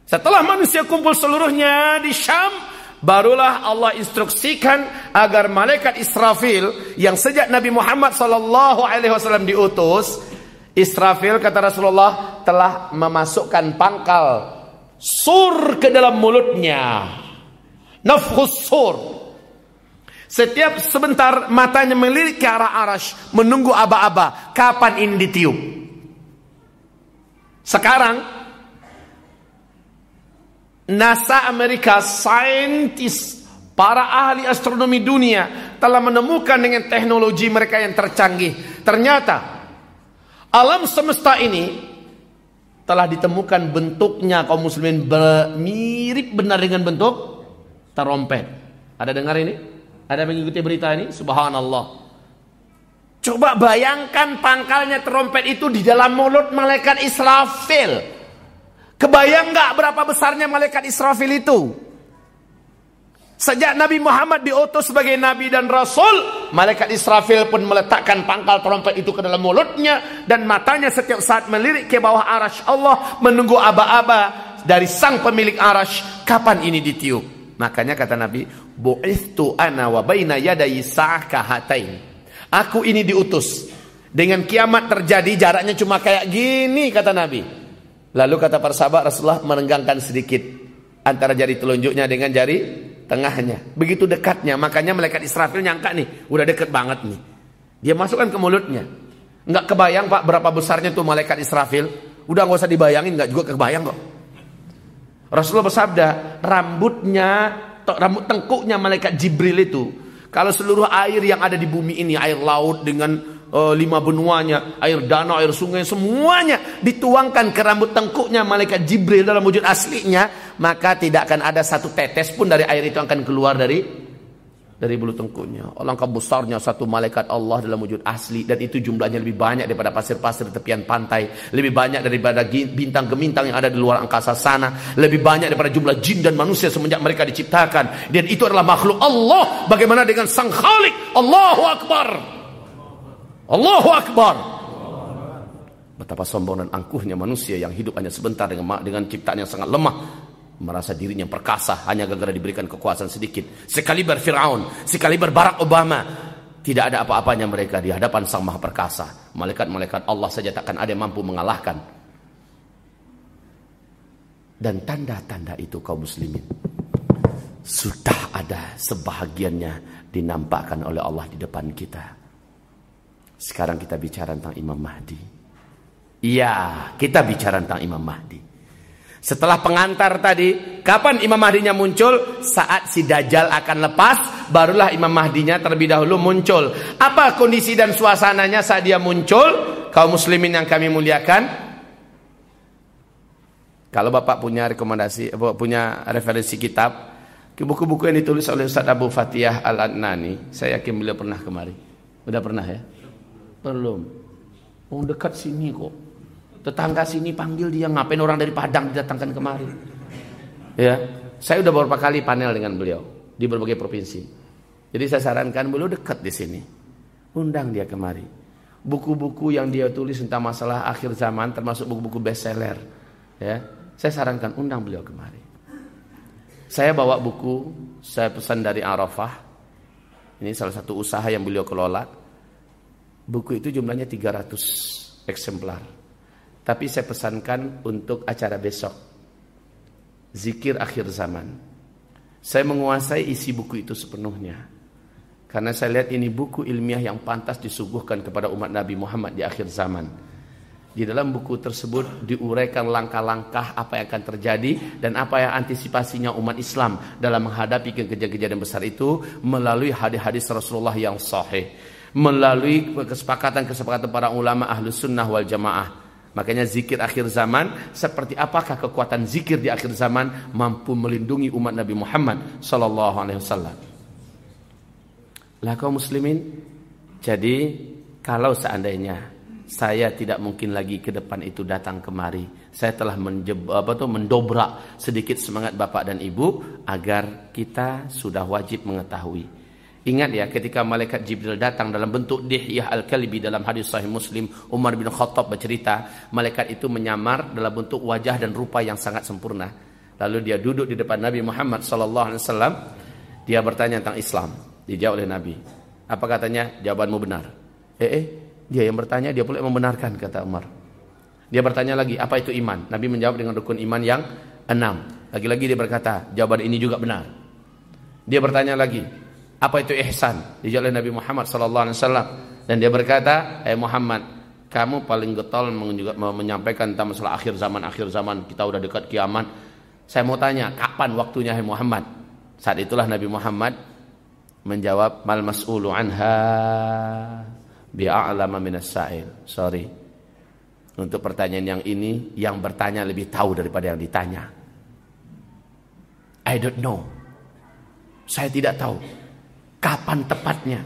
Setelah manusia kumpul seluruhnya di Syam, barulah Allah instruksikan agar malaikat Israfil yang sejak Nabi Muhammad sallallahu alaihi wasallam diutus, Israfil kata Rasulullah telah memasukkan pangkal sur ke dalam mulutnya. Nafkhus sur. Setiap sebentar matanya melirik ke arah arash menunggu aba-aba kapan ini ditiup. Sekarang NASA Amerika saintis para ahli astronomi dunia telah menemukan dengan teknologi mereka yang tercanggih. Ternyata alam semesta ini telah ditemukan bentuknya kaum muslimin mirip benar dengan bentuk terompet. Ada dengar ini? Ada mengikuti berita ini? Subhanallah. Coba bayangkan pangkalnya terompet itu di dalam mulut malaikat Israfil. Kebayang nggak berapa besarnya malaikat Israfil itu? Sejak Nabi Muhammad diutus sebagai Nabi dan Rasul, malaikat Israfil pun meletakkan pangkal trompet itu ke dalam mulutnya dan matanya setiap saat melirik ke bawah arash Allah menunggu aba-aba dari sang pemilik arash kapan ini ditiup. Makanya kata Nabi, bu'ithtu ana wa baina yadayi sa'kahatain. Aku ini diutus. Dengan kiamat terjadi jaraknya cuma kayak gini kata Nabi. Lalu kata para sahabat Rasulullah merenggangkan sedikit antara jari telunjuknya dengan jari tengahnya. Begitu dekatnya, makanya malaikat Israfil nyangka nih, udah deket banget nih. Dia masukkan ke mulutnya. Enggak kebayang Pak berapa besarnya tuh malaikat Israfil. Udah nggak usah dibayangin, nggak juga kebayang kok. Rasulullah bersabda, rambutnya, rambut tengkuknya malaikat Jibril itu, kalau seluruh air yang ada di bumi ini, air laut dengan uh, lima benuanya, air danau, air sungai, semuanya dituangkan ke rambut tengkuknya malaikat Jibril dalam wujud aslinya, maka tidak akan ada satu tetes pun dari air itu akan keluar dari dari bulu tengkuknya. Alangkah besarnya satu malaikat Allah dalam wujud asli dan itu jumlahnya lebih banyak daripada pasir-pasir di tepian pantai, lebih banyak daripada bintang gemintang yang ada di luar angkasa sana, lebih banyak daripada jumlah jin dan manusia semenjak mereka diciptakan. Dan itu adalah makhluk Allah. Bagaimana dengan Sang Khalik? Allahu Akbar. Allahu Akbar. Betapa sombong dan angkuhnya manusia yang hidup hanya sebentar dengan dengan ciptaan yang sangat lemah. Merasa dirinya perkasa hanya gara-gara diberikan kekuasaan sedikit. Sekaliber Fir'aun, sekaliber Barack Obama. Tidak ada apa-apanya mereka di hadapan Sang Maha Perkasa. Malaikat-malaikat Allah saja takkan ada yang mampu mengalahkan. Dan tanda-tanda itu kaum muslimin. Sudah ada sebahagiannya dinampakkan oleh Allah di depan kita. Sekarang kita bicara tentang Imam Mahdi. Iya, kita bicara tentang Imam Mahdi. Setelah pengantar tadi, kapan Imam Mahdinya muncul? Saat si Dajjal akan lepas, barulah Imam Mahdinya terlebih dahulu muncul. Apa kondisi dan suasananya saat dia muncul? Kaum muslimin yang kami muliakan. Kalau Bapak punya rekomendasi, punya referensi kitab, buku-buku yang ditulis oleh Ustaz Abu Fatihah Al-Adnani, saya yakin beliau pernah kemari. Udah pernah ya? Belum. Oh dekat sini kok. Tetangga sini panggil dia ngapain orang dari Padang didatangkan kemari. Ya, saya udah beberapa kali panel dengan beliau di berbagai provinsi. Jadi saya sarankan beliau dekat di sini. Undang dia kemari. Buku-buku yang dia tulis tentang masalah akhir zaman termasuk buku-buku bestseller. Ya, saya sarankan undang beliau kemari. Saya bawa buku, saya pesan dari Arafah. Ini salah satu usaha yang beliau kelola Buku itu jumlahnya 300 eksemplar. Tapi saya pesankan untuk acara besok. Zikir akhir zaman. Saya menguasai isi buku itu sepenuhnya. Karena saya lihat ini buku ilmiah yang pantas disuguhkan kepada umat Nabi Muhammad di akhir zaman. Di dalam buku tersebut diuraikan langkah-langkah apa yang akan terjadi dan apa yang antisipasinya umat Islam dalam menghadapi kejadian-kejadian besar itu melalui hadis-hadis Rasulullah yang sahih melalui kesepakatan-kesepakatan para ulama ahlu sunnah wal jamaah. Makanya zikir akhir zaman seperti apakah kekuatan zikir di akhir zaman mampu melindungi umat Nabi Muhammad sallallahu alaihi wasallam. Lah kaum muslimin, jadi kalau seandainya saya tidak mungkin lagi ke depan itu datang kemari. Saya telah menjeb, apa tuh, mendobrak sedikit semangat Bapak dan Ibu agar kita sudah wajib mengetahui Ingat ya ketika malaikat Jibril datang dalam bentuk Dihyah Al-Kalbi dalam hadis sahih Muslim Umar bin Khattab bercerita malaikat itu menyamar dalam bentuk wajah dan rupa yang sangat sempurna. Lalu dia duduk di depan Nabi Muhammad sallallahu alaihi wasallam. Dia bertanya tentang Islam. Dijawab oleh Nabi. Apa katanya? Jawabanmu benar. Eh, eh, dia yang bertanya, dia pula membenarkan kata Umar. Dia bertanya lagi, apa itu iman? Nabi menjawab dengan rukun iman yang enam. Lagi-lagi dia berkata, jawaban ini juga benar. Dia bertanya lagi, apa itu ihsan? Dijawab oleh Nabi Muhammad sallallahu alaihi wasallam dan dia berkata, "Eh Muhammad, kamu paling getol menyampaikan tentang masalah akhir zaman akhir zaman kita udah dekat kiamat. Saya mau tanya, kapan waktunya hai Muhammad?" Saat itulah Nabi Muhammad menjawab, "Mal mas'ulu anha bi'a'lama minas sa'il." Sorry. Untuk pertanyaan yang ini, yang bertanya lebih tahu daripada yang ditanya. I don't know. Saya tidak tahu kapan tepatnya.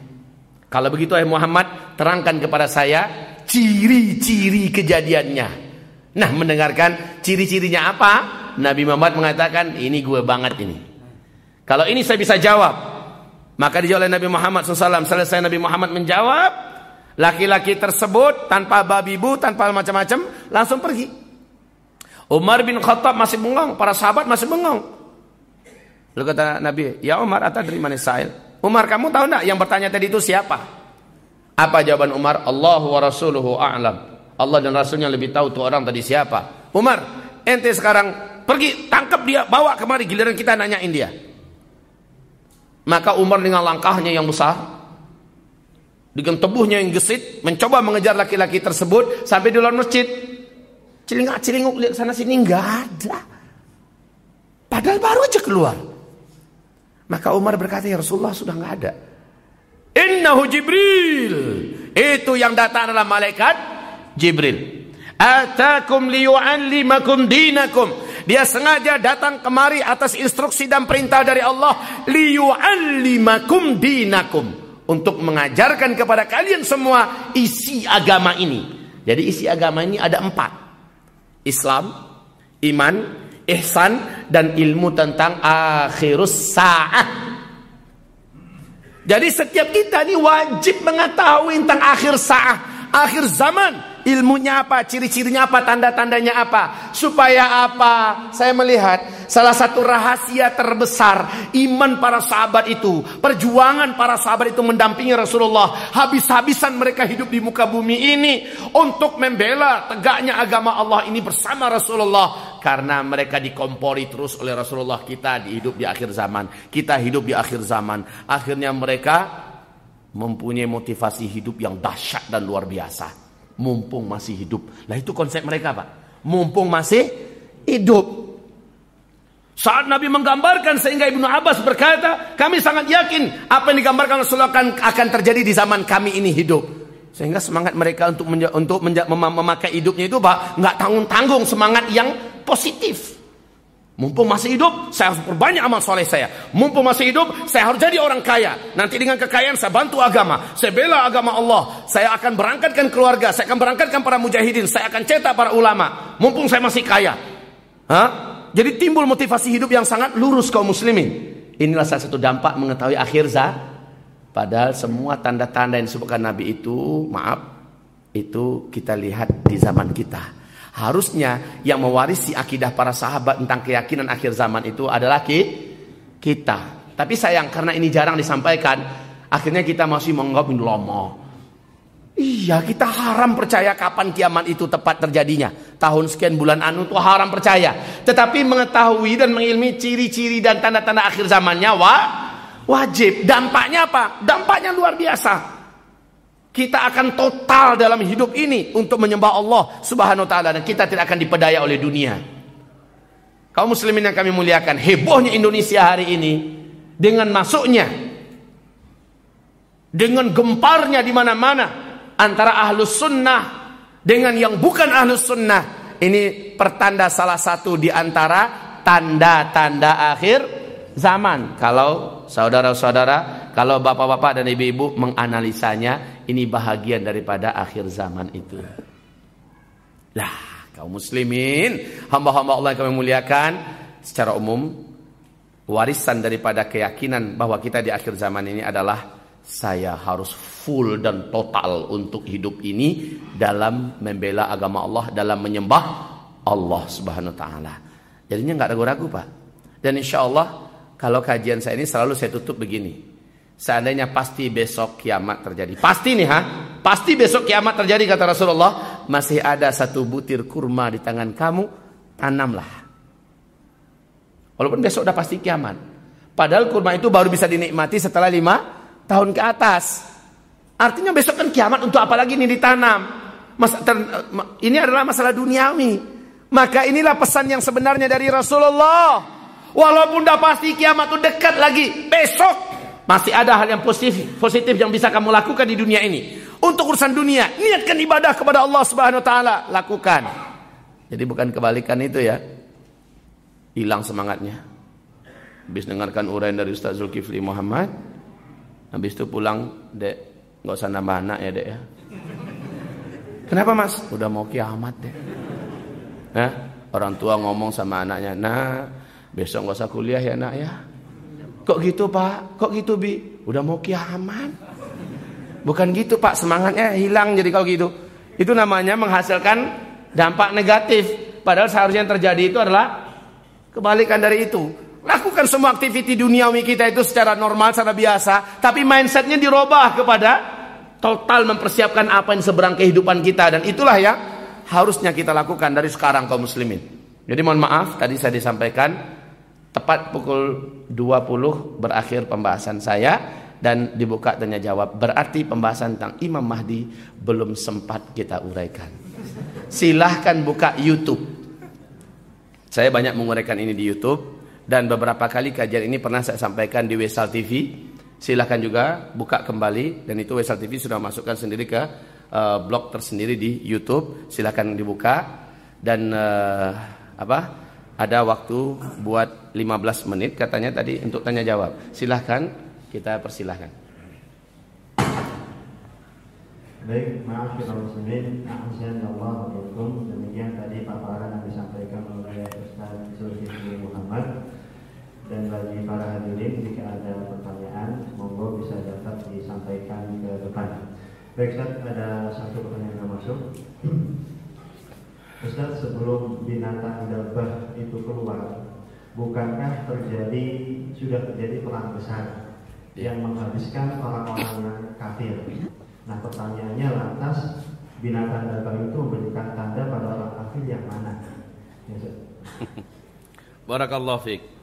Kalau begitu ayah Muhammad, terangkan kepada saya ciri-ciri kejadiannya. Nah, mendengarkan ciri-cirinya apa? Nabi Muhammad mengatakan, ini gue banget ini. Kalau ini saya bisa jawab. Maka dijawab oleh Nabi Muhammad SAW. Selesai Nabi Muhammad menjawab, laki-laki tersebut tanpa babi bu, tanpa macam-macam, langsung pergi. Umar bin Khattab masih bengong, para sahabat masih bengong. Lalu kata Nabi, ya Umar, atau dari mana Sa'il? Umar, kamu tahu enggak yang bertanya tadi itu siapa? Apa jawaban Umar? Allah wa rasuluhu a'lam. Allah dan Rasulnya lebih tahu tuh orang tadi siapa. Umar, ente sekarang pergi tangkap dia, bawa kemari giliran kita nanyain dia. Maka Umar dengan langkahnya yang besar, dengan tubuhnya yang gesit, mencoba mengejar laki-laki tersebut sampai di luar masjid. Cilingak cilinguk lihat sana sini nggak ada. Padahal baru aja keluar. Maka Umar berkata, ya Rasulullah sudah nggak ada. Innahu Jibril. Itu yang datang adalah malaikat Jibril. Atakum liyu'allimakum dinakum. Dia sengaja datang kemari atas instruksi dan perintah dari Allah. Liyu'allimakum dinakum. Untuk mengajarkan kepada kalian semua isi agama ini. Jadi isi agama ini ada empat. Islam, iman, ihsan dan ilmu tentang akhirus sa'ah. Jadi setiap kita ini wajib mengetahui tentang akhir sa'ah, akhir zaman. Ilmunya apa, ciri-cirinya apa, tanda-tandanya apa. Supaya apa? Saya melihat salah satu rahasia terbesar iman para sahabat itu. Perjuangan para sahabat itu mendampingi Rasulullah. Habis-habisan mereka hidup di muka bumi ini. Untuk membela tegaknya agama Allah ini bersama Rasulullah. Karena mereka dikompori terus oleh Rasulullah. Kita hidup di akhir zaman. Kita hidup di akhir zaman. Akhirnya mereka mempunyai motivasi hidup yang dahsyat dan luar biasa mumpung masih hidup. Nah itu konsep mereka Pak. Mumpung masih hidup. Saat Nabi menggambarkan sehingga Ibnu Abbas berkata, kami sangat yakin apa yang digambarkan Rasulullah akan, akan terjadi di zaman kami ini hidup. Sehingga semangat mereka untuk menja, untuk menja, mem memakai hidupnya itu Pak, nggak tanggung-tanggung semangat yang positif. Mumpung masih hidup, saya harus perbanyak amal soleh saya. Mumpung masih hidup, saya harus jadi orang kaya. Nanti dengan kekayaan saya bantu agama. Saya bela agama Allah. Saya akan berangkatkan keluarga. Saya akan berangkatkan para mujahidin. Saya akan cetak para ulama. Mumpung saya masih kaya. Hah? Jadi timbul motivasi hidup yang sangat lurus kaum muslimin. Inilah salah satu dampak mengetahui akhir zaman. Padahal semua tanda-tanda yang disebutkan Nabi itu, maaf, itu kita lihat di zaman kita. Harusnya yang mewarisi akidah para sahabat tentang keyakinan akhir zaman itu adalah kita. Tapi sayang karena ini jarang disampaikan, akhirnya kita masih menganggap ini lama. Iya, kita haram percaya kapan kiamat itu tepat terjadinya. Tahun sekian bulan anu itu haram percaya. Tetapi mengetahui dan mengilmi ciri-ciri dan tanda-tanda akhir zamannya wa, wajib. Dampaknya apa? Dampaknya luar biasa. Kita akan total dalam hidup ini untuk menyembah Allah Subhanahu wa taala dan kita tidak akan dipedaya oleh dunia. Kaum muslimin yang kami muliakan, hebohnya Indonesia hari ini dengan masuknya dengan gemparnya di mana-mana antara ahlus sunnah dengan yang bukan ahlus sunnah. Ini pertanda salah satu di antara tanda-tanda akhir zaman. Kalau saudara-saudara, kalau bapak-bapak dan ibu-ibu menganalisanya, ini bahagian daripada akhir zaman itu. Lah, kaum muslimin, hamba-hamba Allah yang kami muliakan, secara umum warisan daripada keyakinan bahwa kita di akhir zaman ini adalah saya harus full dan total untuk hidup ini dalam membela agama Allah, dalam menyembah Allah Subhanahu wa taala. Jadinya nggak ragu-ragu Pak. Dan insya Allah kalau kajian saya ini selalu saya tutup begini. Seandainya pasti besok kiamat terjadi. Pasti nih ha. Pasti besok kiamat terjadi kata Rasulullah. Masih ada satu butir kurma di tangan kamu. Tanamlah. Walaupun besok udah pasti kiamat. Padahal kurma itu baru bisa dinikmati setelah lima tahun ke atas. Artinya besok kan kiamat untuk apa lagi ini ditanam? Mas, ter, ini adalah masalah duniawi. Maka inilah pesan yang sebenarnya dari Rasulullah. Walaupun udah pasti kiamat itu dekat lagi, besok masih ada hal yang positif, positif yang bisa kamu lakukan di dunia ini. Untuk urusan dunia, niatkan ibadah kepada Allah Subhanahu wa taala, lakukan. Jadi bukan kebalikan itu ya. Hilang semangatnya. Habis dengarkan uraian dari Ustaz Zulkifli Muhammad, habis itu pulang, Dek, nggak usah nambah anak ya, Dek ya. Kenapa, Mas? Udah mau kiamat, Dek. Nah, orang tua ngomong sama anaknya, "Nah, Besok nggak usah kuliah ya nak ya. Kok gitu pak? Kok gitu bi? Udah mau kiamat. Bukan gitu pak, semangatnya hilang jadi kalau gitu. Itu namanya menghasilkan dampak negatif. Padahal seharusnya yang terjadi itu adalah kebalikan dari itu. Lakukan semua aktiviti duniawi kita itu secara normal, secara biasa. Tapi mindsetnya dirubah kepada total mempersiapkan apa yang seberang kehidupan kita. Dan itulah yang harusnya kita lakukan dari sekarang kaum muslimin. Jadi mohon maaf, tadi saya disampaikan Tepat pukul 20 berakhir pembahasan saya dan dibuka tanya jawab. Berarti pembahasan tentang Imam Mahdi belum sempat kita uraikan. Silahkan buka YouTube. Saya banyak menguraikan ini di YouTube dan beberapa kali kajian ini pernah saya sampaikan di Wesal TV. Silahkan juga buka kembali dan itu Wesal TV sudah masukkan sendiri ke uh, blog tersendiri di YouTube. Silahkan dibuka dan uh, apa? Ada waktu buat 15 menit katanya tadi untuk tanya jawab. Silahkan kita persilahkan. Baik, maaf kita muslimin, Allah Demikian tadi paparan yang disampaikan oleh Ustaz Zulkifli Muhammad dan bagi para hadirin jika ada pertanyaan, monggo bisa dapat disampaikan ke depan. Baik, Ustaz, ada satu pertanyaan yang masuk. Ustaz sebelum binatang dabah itu keluar Bukankah terjadi sudah terjadi perang besar Yang menghabiskan orang-orang yang kafir? Nah pertanyaannya lantas binatang dabah itu memberikan tanda pada orang kafir yang mana? Ya, [LAUGHS] Barakallahu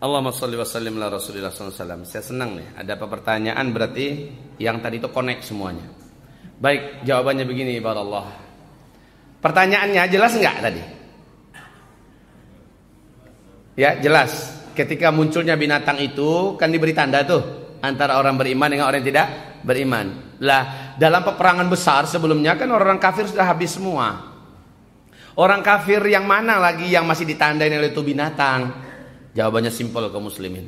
Allahumma salli wa sallim ala rasulillah SAW Saya senang nih Ada pertanyaan berarti Yang tadi itu connect semuanya. Baik jawabannya begini ibadah Allah Pertanyaannya jelas enggak tadi? Ya, jelas. Ketika munculnya binatang itu kan diberi tanda tuh antara orang beriman dengan orang yang tidak beriman. Lah, dalam peperangan besar sebelumnya kan orang kafir sudah habis semua. Orang kafir yang mana lagi yang masih ditandai oleh itu binatang? Jawabannya simpel ke muslimin.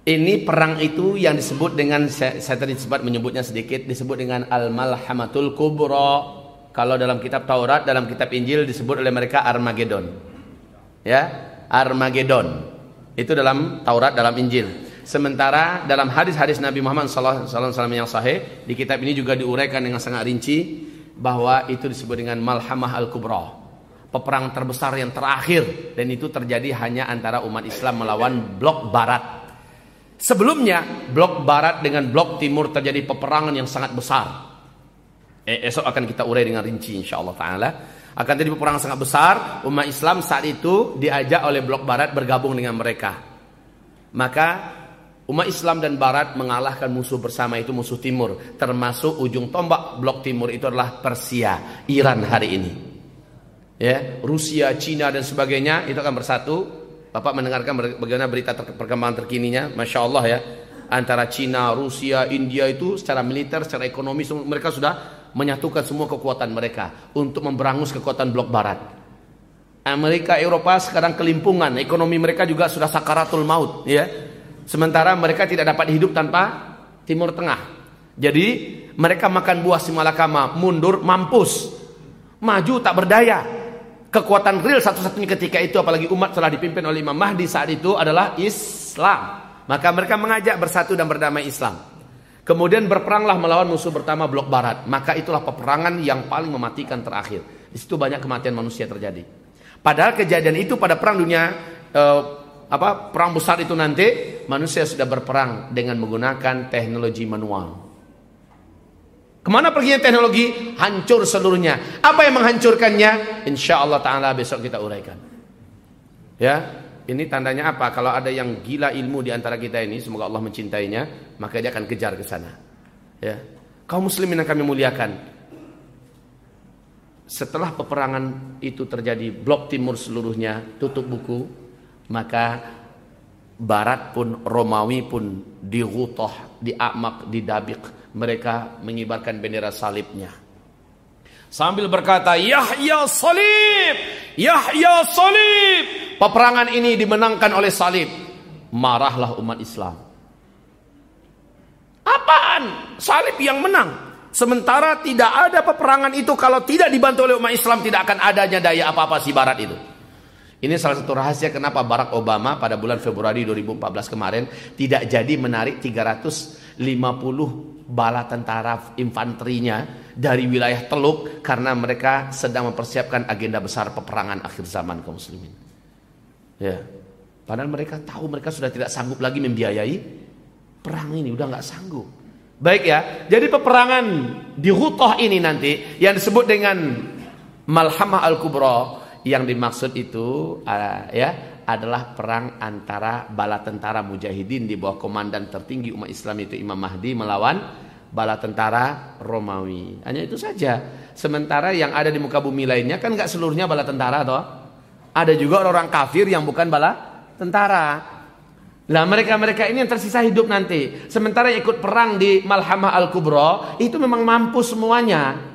Ini perang itu yang disebut dengan saya, saya tadi sempat menyebutnya sedikit disebut dengan al-malhamatul kubra kalau dalam kitab Taurat, dalam kitab Injil disebut oleh mereka Armageddon. Ya, Armageddon. Itu dalam Taurat, dalam Injil. Sementara dalam hadis-hadis Nabi Muhammad SAW yang sahih, di kitab ini juga diuraikan dengan sangat rinci bahwa itu disebut dengan Malhamah Al-Kubra. Peperangan terbesar yang terakhir dan itu terjadi hanya antara umat Islam melawan blok barat. Sebelumnya blok barat dengan blok timur terjadi peperangan yang sangat besar Eh, esok akan kita urai dengan rinci insyaallah taala. Akan terjadi peperangan sangat besar, umat Islam saat itu diajak oleh blok barat bergabung dengan mereka. Maka umat Islam dan barat mengalahkan musuh bersama itu musuh timur, termasuk ujung tombak blok timur itu adalah Persia, Iran hari ini. Ya, Rusia, Cina dan sebagainya itu akan bersatu. Bapak mendengarkan bagaimana berita ter perkembangan terkininya, masya Allah ya. Antara Cina, Rusia, India itu secara militer, secara ekonomi mereka sudah menyatukan semua kekuatan mereka untuk memberangus kekuatan blok barat. Amerika, Eropa sekarang kelimpungan, ekonomi mereka juga sudah sakaratul maut, ya. Sementara mereka tidak dapat hidup tanpa Timur Tengah. Jadi mereka makan buah simalakama, mundur, mampus, maju tak berdaya. Kekuatan real satu-satunya ketika itu apalagi umat telah dipimpin oleh Imam Mahdi saat itu adalah Islam. Maka mereka mengajak bersatu dan berdamai Islam. Kemudian berperanglah melawan musuh pertama blok barat. Maka itulah peperangan yang paling mematikan terakhir. Di situ banyak kematian manusia terjadi. Padahal kejadian itu pada perang dunia eh, apa perang besar itu nanti manusia sudah berperang dengan menggunakan teknologi manual. Ke mana perginya teknologi? Hancur seluruhnya. Apa yang menghancurkannya? Insya Allah Taala besok kita uraikan. Ya, ini tandanya apa? Kalau ada yang gila ilmu di antara kita ini, semoga Allah mencintainya, maka dia akan kejar ke sana. Ya, kaum muslimin yang kami muliakan. Setelah peperangan itu terjadi, blok timur seluruhnya tutup buku, maka barat pun Romawi pun dirutoh, diamak, didabik mereka mengibarkan bendera salibnya. Sambil berkata, Yahya salib, Yahya salib. Peperangan ini dimenangkan oleh salib. Marahlah umat Islam. Apaan? Salib yang menang. Sementara tidak ada peperangan itu kalau tidak dibantu oleh umat Islam tidak akan adanya daya apa-apa si barat itu. Ini salah satu rahasia kenapa Barack Obama pada bulan Februari 2014 kemarin tidak jadi menarik 350 bala tentara infanterinya dari wilayah Teluk karena mereka sedang mempersiapkan agenda besar peperangan akhir zaman kaum muslimin. Ya. Padahal mereka tahu mereka sudah tidak sanggup lagi membiayai perang ini, udah nggak sanggup. Baik ya, jadi peperangan di Hutoh ini nanti yang disebut dengan Malhamah Al-Kubra yang dimaksud itu uh, ya adalah perang antara bala tentara mujahidin di bawah komandan tertinggi umat Islam itu Imam Mahdi melawan bala tentara Romawi. Hanya itu saja. Sementara yang ada di muka bumi lainnya kan nggak seluruhnya bala tentara toh. Ada juga orang, -orang kafir yang bukan bala tentara. Lah mereka-mereka ini yang tersisa hidup nanti. Sementara yang ikut perang di Malhamah Al-Kubra itu memang mampu semuanya.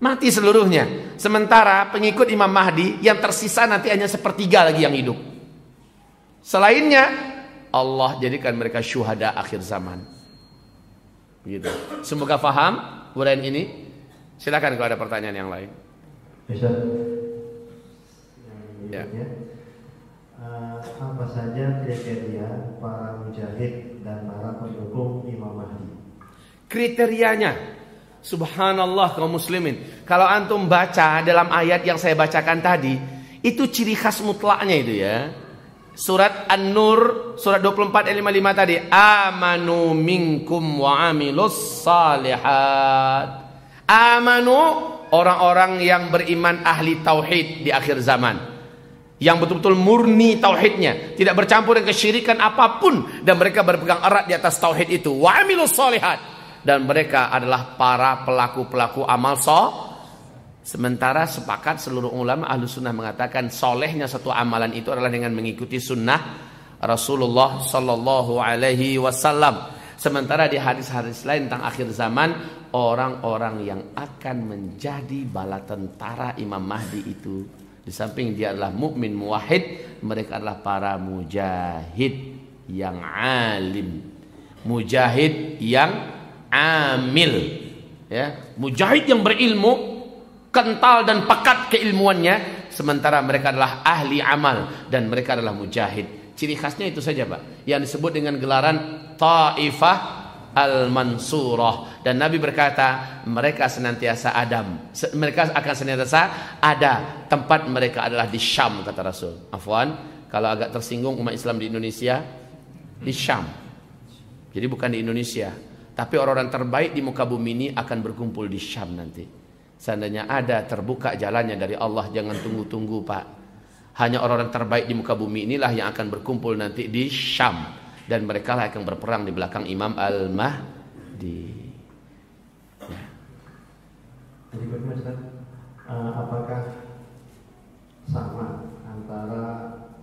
Mati seluruhnya. Sementara pengikut Imam Mahdi yang tersisa nanti hanya sepertiga lagi yang hidup. Selainnya Allah jadikan mereka syuhada akhir zaman. Begitu. Semoga faham uraian ini. Silakan kalau ada pertanyaan yang lain. Bisa. Ya. Uh, apa saja kriteria para mujahid dan para pendukung Imam Mahdi? Kriterianya, Subhanallah kaum muslimin. Kalau antum baca dalam ayat yang saya bacakan tadi, itu ciri khas mutlaknya itu ya. Surat An-Nur surat 24 ayat 55 tadi, amanu minkum wa amilus salihat. Amanu orang-orang yang beriman ahli tauhid di akhir zaman. Yang betul-betul murni tauhidnya, tidak bercampur dengan kesyirikan apa pun dan mereka berpegang erat di atas tauhid itu. Wa amilus salihat dan mereka adalah para pelaku-pelaku amal soleh Sementara sepakat seluruh ulama ahlu sunnah mengatakan solehnya satu amalan itu adalah dengan mengikuti sunnah Rasulullah Sallallahu Alaihi Wasallam. Sementara di hadis-hadis lain tentang akhir zaman orang-orang yang akan menjadi bala tentara Imam Mahdi itu di samping dia adalah mukmin muwahhid, mereka adalah para mujahid yang alim, mujahid yang amil, ya, mujahid yang berilmu kental dan pekat keilmuannya sementara mereka adalah ahli amal dan mereka adalah mujahid. Ciri khasnya itu saja Pak. Yang disebut dengan gelaran taifah al-mansurah. Dan Nabi berkata mereka senantiasa adam. Mereka akan senantiasa ada. Tempat mereka adalah di Syam kata Rasul. Afwan kalau agak tersinggung umat Islam di Indonesia di Syam. Jadi bukan di Indonesia tapi orang-orang terbaik di muka bumi ini akan berkumpul di Syam nanti Seandainya ada terbuka jalannya dari Allah jangan tunggu-tunggu Pak. Hanya orang-orang terbaik di muka bumi inilah yang akan berkumpul nanti di Syam dan mereka lah akan berperang di belakang Imam Al-Mahdi. Ya. Ustaz, uh, apakah sama antara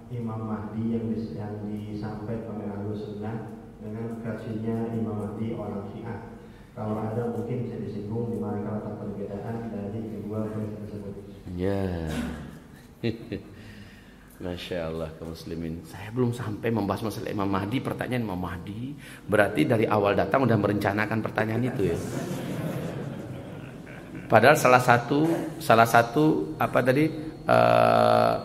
Imam Mahdi yang, yang disampaikan oleh Ahlus Sunnah dengan versinya Imam Mahdi orang Syiah? Kalau ada mungkin bisa disinggung di mana letak perbedaan dari kedua versi tersebut. Ya. [LAUGHS] Masya Allah kaum muslimin Saya belum sampai membahas masalah Imam Mahdi Pertanyaan Imam Mahdi Berarti dari awal datang udah merencanakan pertanyaan itu ya Padahal salah satu Salah satu Apa tadi uh,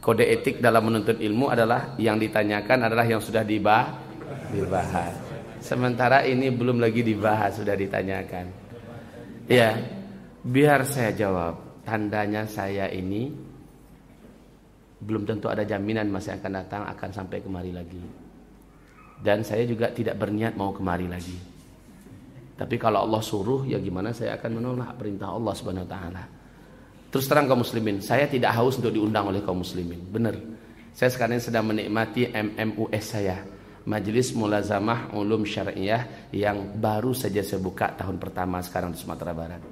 Kode etik dalam menuntut ilmu adalah Yang ditanyakan adalah yang sudah dibahas Dibahas Sementara ini belum lagi dibahas sudah ditanyakan. Ya, biar saya jawab. Tandanya saya ini belum tentu ada jaminan yang akan datang akan sampai kemari lagi. Dan saya juga tidak berniat mau kemari lagi. Tapi kalau Allah suruh ya gimana saya akan menolak perintah Allah Subhanahu wa taala. Terus terang kaum muslimin, saya tidak haus untuk diundang oleh kaum muslimin. Benar. Saya sekarang sedang menikmati MMUS saya. Majelis Mulazamah Ulum Syariah yang baru saja saya buka tahun pertama sekarang di Sumatera Barat.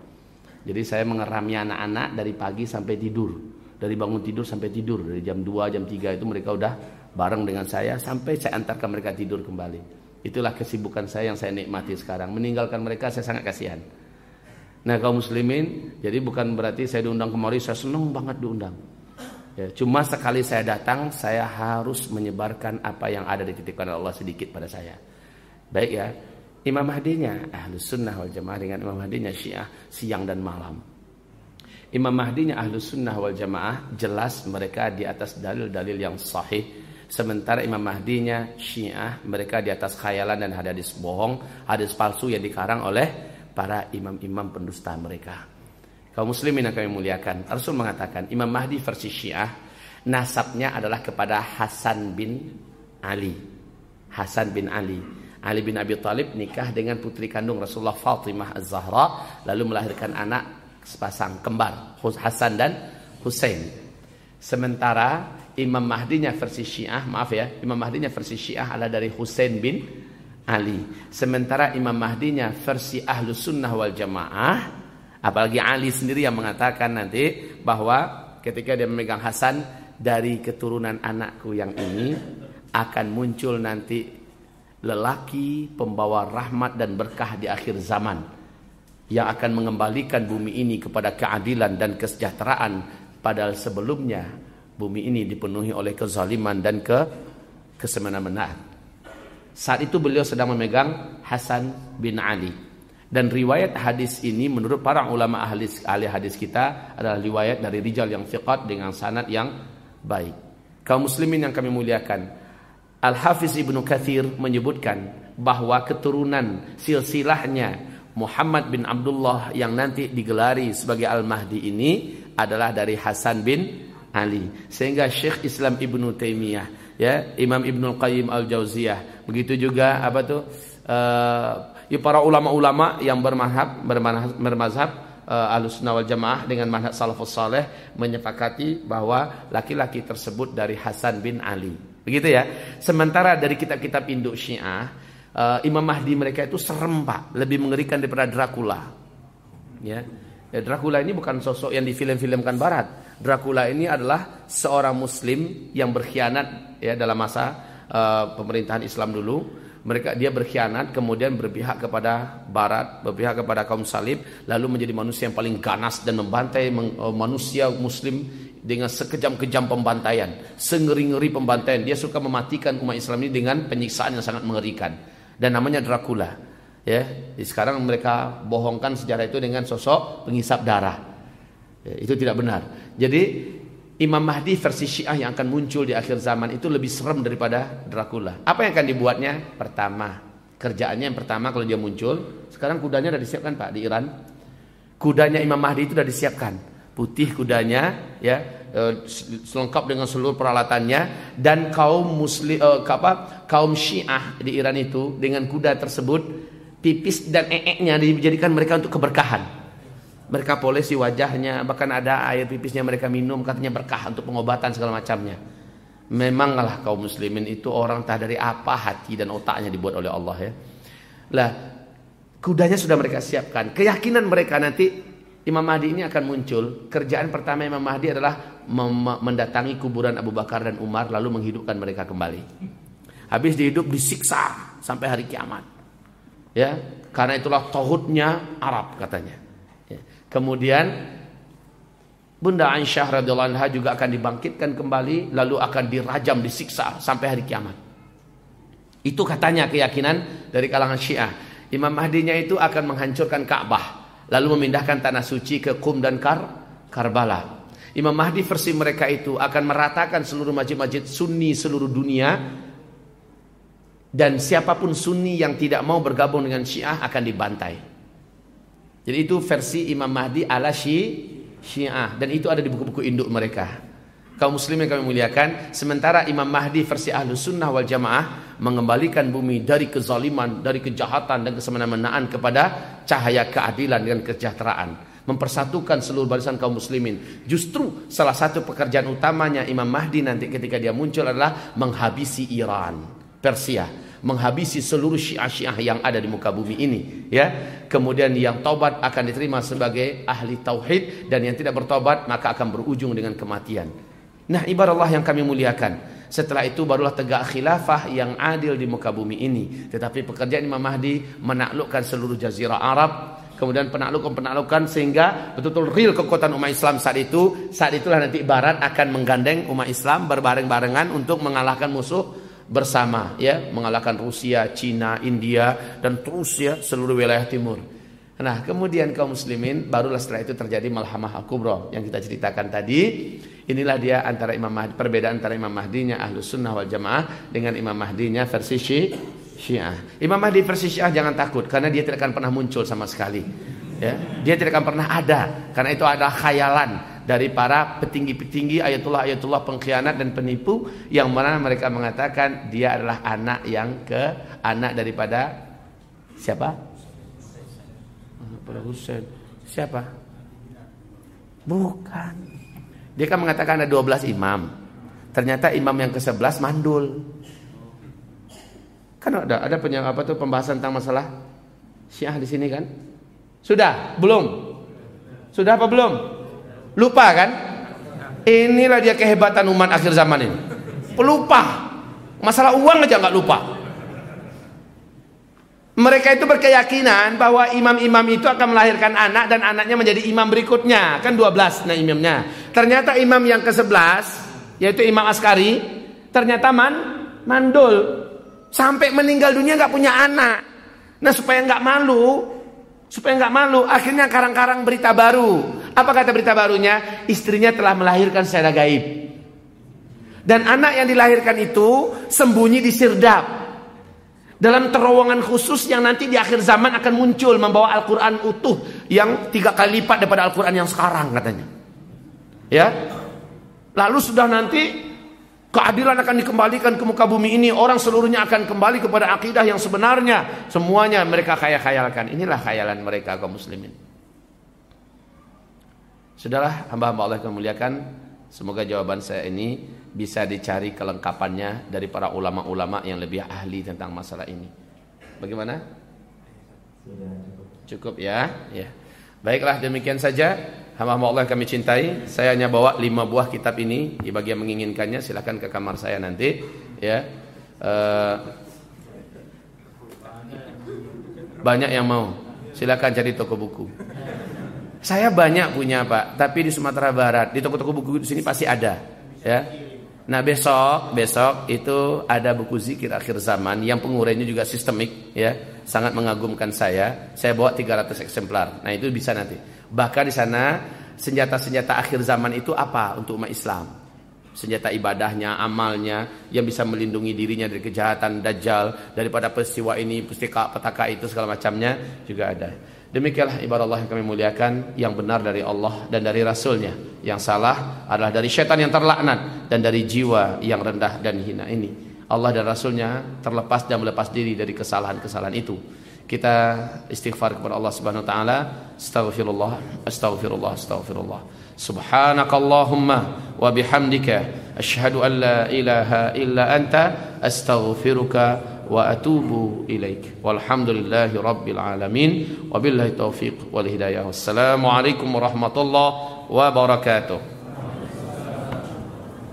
Jadi saya mengerami anak-anak dari pagi sampai tidur. Dari bangun tidur sampai tidur. Dari jam 2 jam 3 itu mereka udah bareng dengan saya sampai saya antarkan mereka tidur kembali. Itulah kesibukan saya yang saya nikmati sekarang. Meninggalkan mereka saya sangat kasihan. Nah kaum muslimin jadi bukan berarti saya diundang kemari saya senang banget diundang ya, cuma sekali saya datang saya harus menyebarkan apa yang ada di titipan Allah sedikit pada saya baik ya Imam Mahdinya Ahlus Sunnah wal Jamaah dengan Imam Mahdinya Syiah siang dan malam Imam Mahdinya ahlu sunnah wal jamaah jelas mereka di atas dalil-dalil yang sahih. Sementara Imam Mahdinya Syiah mereka di atas khayalan dan hadis bohong, hadis palsu yang dikarang oleh para imam-imam pendusta mereka. Kaum muslimin yang kami muliakan, Rasul mengatakan Imam Mahdi versi Syiah nasabnya adalah kepada Hasan bin Ali. Hasan bin Ali. Ali bin Abi Thalib nikah dengan putri kandung Rasulullah Fatimah Az-Zahra lalu melahirkan anak sepasang kembar Hasan dan Hussein. Sementara Imam Mahdinya versi Syiah, maaf ya, Imam Mahdinya versi Syiah adalah dari Hussein bin Ali. Sementara Imam Mahdinya versi Ahlu Sunnah wal Jamaah, apalagi Ali sendiri yang mengatakan nanti bahwa ketika dia memegang Hasan dari keturunan anakku yang ini akan muncul nanti lelaki pembawa rahmat dan berkah di akhir zaman yang akan mengembalikan bumi ini kepada keadilan dan kesejahteraan padahal sebelumnya bumi ini dipenuhi oleh kezaliman dan ke kesemena-menaan. Saat itu beliau sedang memegang Hasan bin Ali. Dan riwayat hadis ini menurut para ulama ahli, ahli hadis kita adalah riwayat dari rijal yang fiqat dengan sanad yang baik. Kaum muslimin yang kami muliakan, Al-Hafiz Ibnu Kathir menyebutkan bahwa keturunan silsilahnya Muhammad bin Abdullah yang nanti digelari sebagai Al-Mahdi ini adalah dari Hasan bin Ali. Sehingga Syekh Islam Ibnu Taimiyah, ya, Imam Ibnu Qayyim Al-Jauziyah, begitu juga apa tuh uh, ya para ulama-ulama yang bermazhab bermazhab, bermazhab uh, Ahlussunnah wal Jamaah dengan manhaj salafus saleh menyepakati bahwa laki-laki tersebut dari Hasan bin Ali. Begitu ya. Sementara dari kitab-kitab induk Syiah uh, Imam Mahdi mereka itu serem pak, lebih mengerikan daripada Dracula. Ya. ya, Dracula ini bukan sosok yang difilm-filmkan Barat. Dracula ini adalah seorang Muslim yang berkhianat ya dalam masa uh, pemerintahan Islam dulu. Mereka dia berkhianat kemudian berpihak kepada Barat, berpihak kepada kaum salib, lalu menjadi manusia yang paling ganas dan membantai uh, manusia Muslim dengan sekejam-kejam pembantaian, sengeri-ngeri pembantaian. Dia suka mematikan umat Islam ini dengan penyiksaan yang sangat mengerikan dan namanya Dracula. Ya, sekarang mereka bohongkan sejarah itu dengan sosok pengisap darah. Ya, itu tidak benar. Jadi Imam Mahdi versi Syiah yang akan muncul di akhir zaman itu lebih serem daripada Dracula. Apa yang akan dibuatnya? Pertama, kerjaannya yang pertama kalau dia muncul, sekarang kudanya sudah disiapkan Pak di Iran. Kudanya Imam Mahdi itu sudah disiapkan. Putih kudanya, ya, Eh, selengkap dengan seluruh peralatannya dan kaum muslim uh, apa kaum Syiah di Iran itu dengan kuda tersebut tipis dan ee-nya dijadikan mereka untuk keberkahan. Mereka polisi wajahnya, bahkan ada air pipisnya mereka minum katanya berkah untuk pengobatan segala macamnya. Memanglah kaum muslimin itu orang tak dari apa hati dan otaknya dibuat oleh Allah ya. Lah, kudanya sudah mereka siapkan. Keyakinan mereka nanti Imam Mahdi ini akan muncul. Kerjaan pertama Imam Mahdi adalah mendatangi kuburan Abu Bakar dan Umar lalu menghidupkan mereka kembali. Habis dihidup disiksa sampai hari kiamat. Ya, karena itulah tauhidnya Arab katanya. Kemudian Bunda Aisyah radhiyallahu anha juga akan dibangkitkan kembali lalu akan dirajam disiksa sampai hari kiamat. Itu katanya keyakinan dari kalangan Syiah. Imam Mahdinya itu akan menghancurkan Ka'bah lalu memindahkan tanah suci ke Qum dan Kar Karbala. Imam Mahdi versi mereka itu akan meratakan seluruh masjid-masjid Sunni seluruh dunia dan siapa pun Sunni yang tidak mau bergabung dengan Syiah akan dibantai. Jadi itu versi Imam Mahdi ala Syiah dan itu ada di buku-buku induk mereka. Kaum muslimin kami muliakan, sementara Imam Mahdi versi Ahlu Sunnah wal Jamaah mengembalikan bumi dari kezaliman, dari kejahatan dan kesemena-menaan kepada cahaya keadilan dan kesejahteraan. Mempersatukan seluruh barisan kaum muslimin. Justru salah satu pekerjaan utamanya Imam Mahdi nanti ketika dia muncul adalah menghabisi Iran, Persia menghabisi seluruh syiah-syiah yang ada di muka bumi ini ya. Kemudian yang taubat akan diterima sebagai ahli tauhid dan yang tidak bertobat maka akan berujung dengan kematian. Nah ibarat Allah yang kami muliakan. Setelah itu barulah tegak khilafah yang adil di muka bumi ini. Tetapi pekerjaan Imam Mahdi menaklukkan seluruh jazirah Arab kemudian penaklukan-penaklukan sehingga betul-betul real kekuatan umat Islam saat itu. Saat itulah nanti Barat akan menggandeng umat Islam berbareng-barengan untuk mengalahkan musuh bersama ya mengalahkan Rusia, Cina, India dan terus ya seluruh wilayah timur. Nah, kemudian kaum muslimin barulah setelah itu terjadi Malhamah Al-Kubra yang kita ceritakan tadi. Inilah dia antara Imam Mahdi, perbedaan antara Imam Mahdinya Ahlus Sunnah wal Jamaah dengan Imam Mahdinya versi Syiah. Imam Mahdi versi Syiah jangan takut karena dia tidak akan pernah muncul sama sekali. Ya, dia tidak akan pernah ada karena itu adalah khayalan dari para petinggi-petinggi ayatullah-ayatullah pengkhianat dan penipu yang mana mereka mengatakan dia adalah anak yang ke anak daripada siapa? Pada Husain. Siapa? Bukan. Dia kan mengatakan ada 12 imam. Ternyata imam yang ke-11 mandul. Kan ada ada penyang apa tuh pembahasan tentang masalah Syiah di sini kan? Sudah? Belum? Sudah apa belum? Lupa kan? Inilah dia kehebatan umat akhir zaman ini. Pelupa. Masalah uang aja nggak lupa. Mereka itu berkeyakinan bahwa imam-imam itu akan melahirkan anak dan anaknya menjadi imam berikutnya. Kan 12 nah imamnya. Ternyata imam yang ke-11 yaitu Imam Askari ternyata man mandul sampai meninggal dunia nggak punya anak. Nah supaya nggak malu, supaya nggak malu, akhirnya karang-karang berita baru. Apa kata berita barunya? Istrinya telah melahirkan secara gaib. Dan anak yang dilahirkan itu sembunyi di sirdap. Dalam terowongan khusus yang nanti di akhir zaman akan muncul membawa Al-Quran utuh yang tiga kali lipat daripada Al-Quran yang sekarang katanya. Ya, lalu sudah nanti keadilan akan dikembalikan ke muka bumi ini. Orang seluruhnya akan kembali kepada akidah yang sebenarnya. Semuanya mereka khayal-khayalkan. Inilah khayalan mereka kaum muslimin. Sudahlah hamba-hamba Allah yang memuliakan Semoga jawaban saya ini bisa dicari kelengkapannya dari para ulama-ulama yang lebih ahli tentang masalah ini. Bagaimana? Cukup ya, ya. Baiklah demikian saja hamba-hamba Allah kami cintai. Saya hanya bawa lima buah kitab ini. Bagi yang menginginkannya silahkan ke kamar saya nanti. Ya. Uh, banyak yang mau. Silahkan cari toko buku. Saya banyak punya Pak, tapi di Sumatera Barat, di toko-toko buku di sini pasti ada, ya. Nah besok, besok itu ada buku zikir akhir zaman yang pengurainya juga sistemik, ya, sangat mengagumkan saya. Saya bawa 300 eksemplar. Nah itu bisa nanti. Bahkan di sana senjata-senjata akhir zaman itu apa untuk umat Islam? Senjata ibadahnya, amalnya, yang bisa melindungi dirinya dari kejahatan dajjal, daripada peristiwa ini, peristiwa petaka itu segala macamnya juga ada. Demikianlah ibarat Allah yang kami muliakan Yang benar dari Allah dan dari Rasulnya Yang salah adalah dari syaitan yang terlaknat Dan dari jiwa yang rendah dan hina ini Allah dan Rasulnya terlepas dan melepas diri dari kesalahan-kesalahan itu kita istighfar kepada Allah Subhanahu wa taala. Astaghfirullah astaghfirullah astaghfirullah. Subhanakallahumma wa bihamdika. Asyhadu an la ilaha illa anta. Astaghfiruka wa atubu ilaik. Walhamdulillahi rabbil alamin. Wabillahi taufiq wal hidayah. Wassalamu alaikum warahmatullahi wabarakatuh.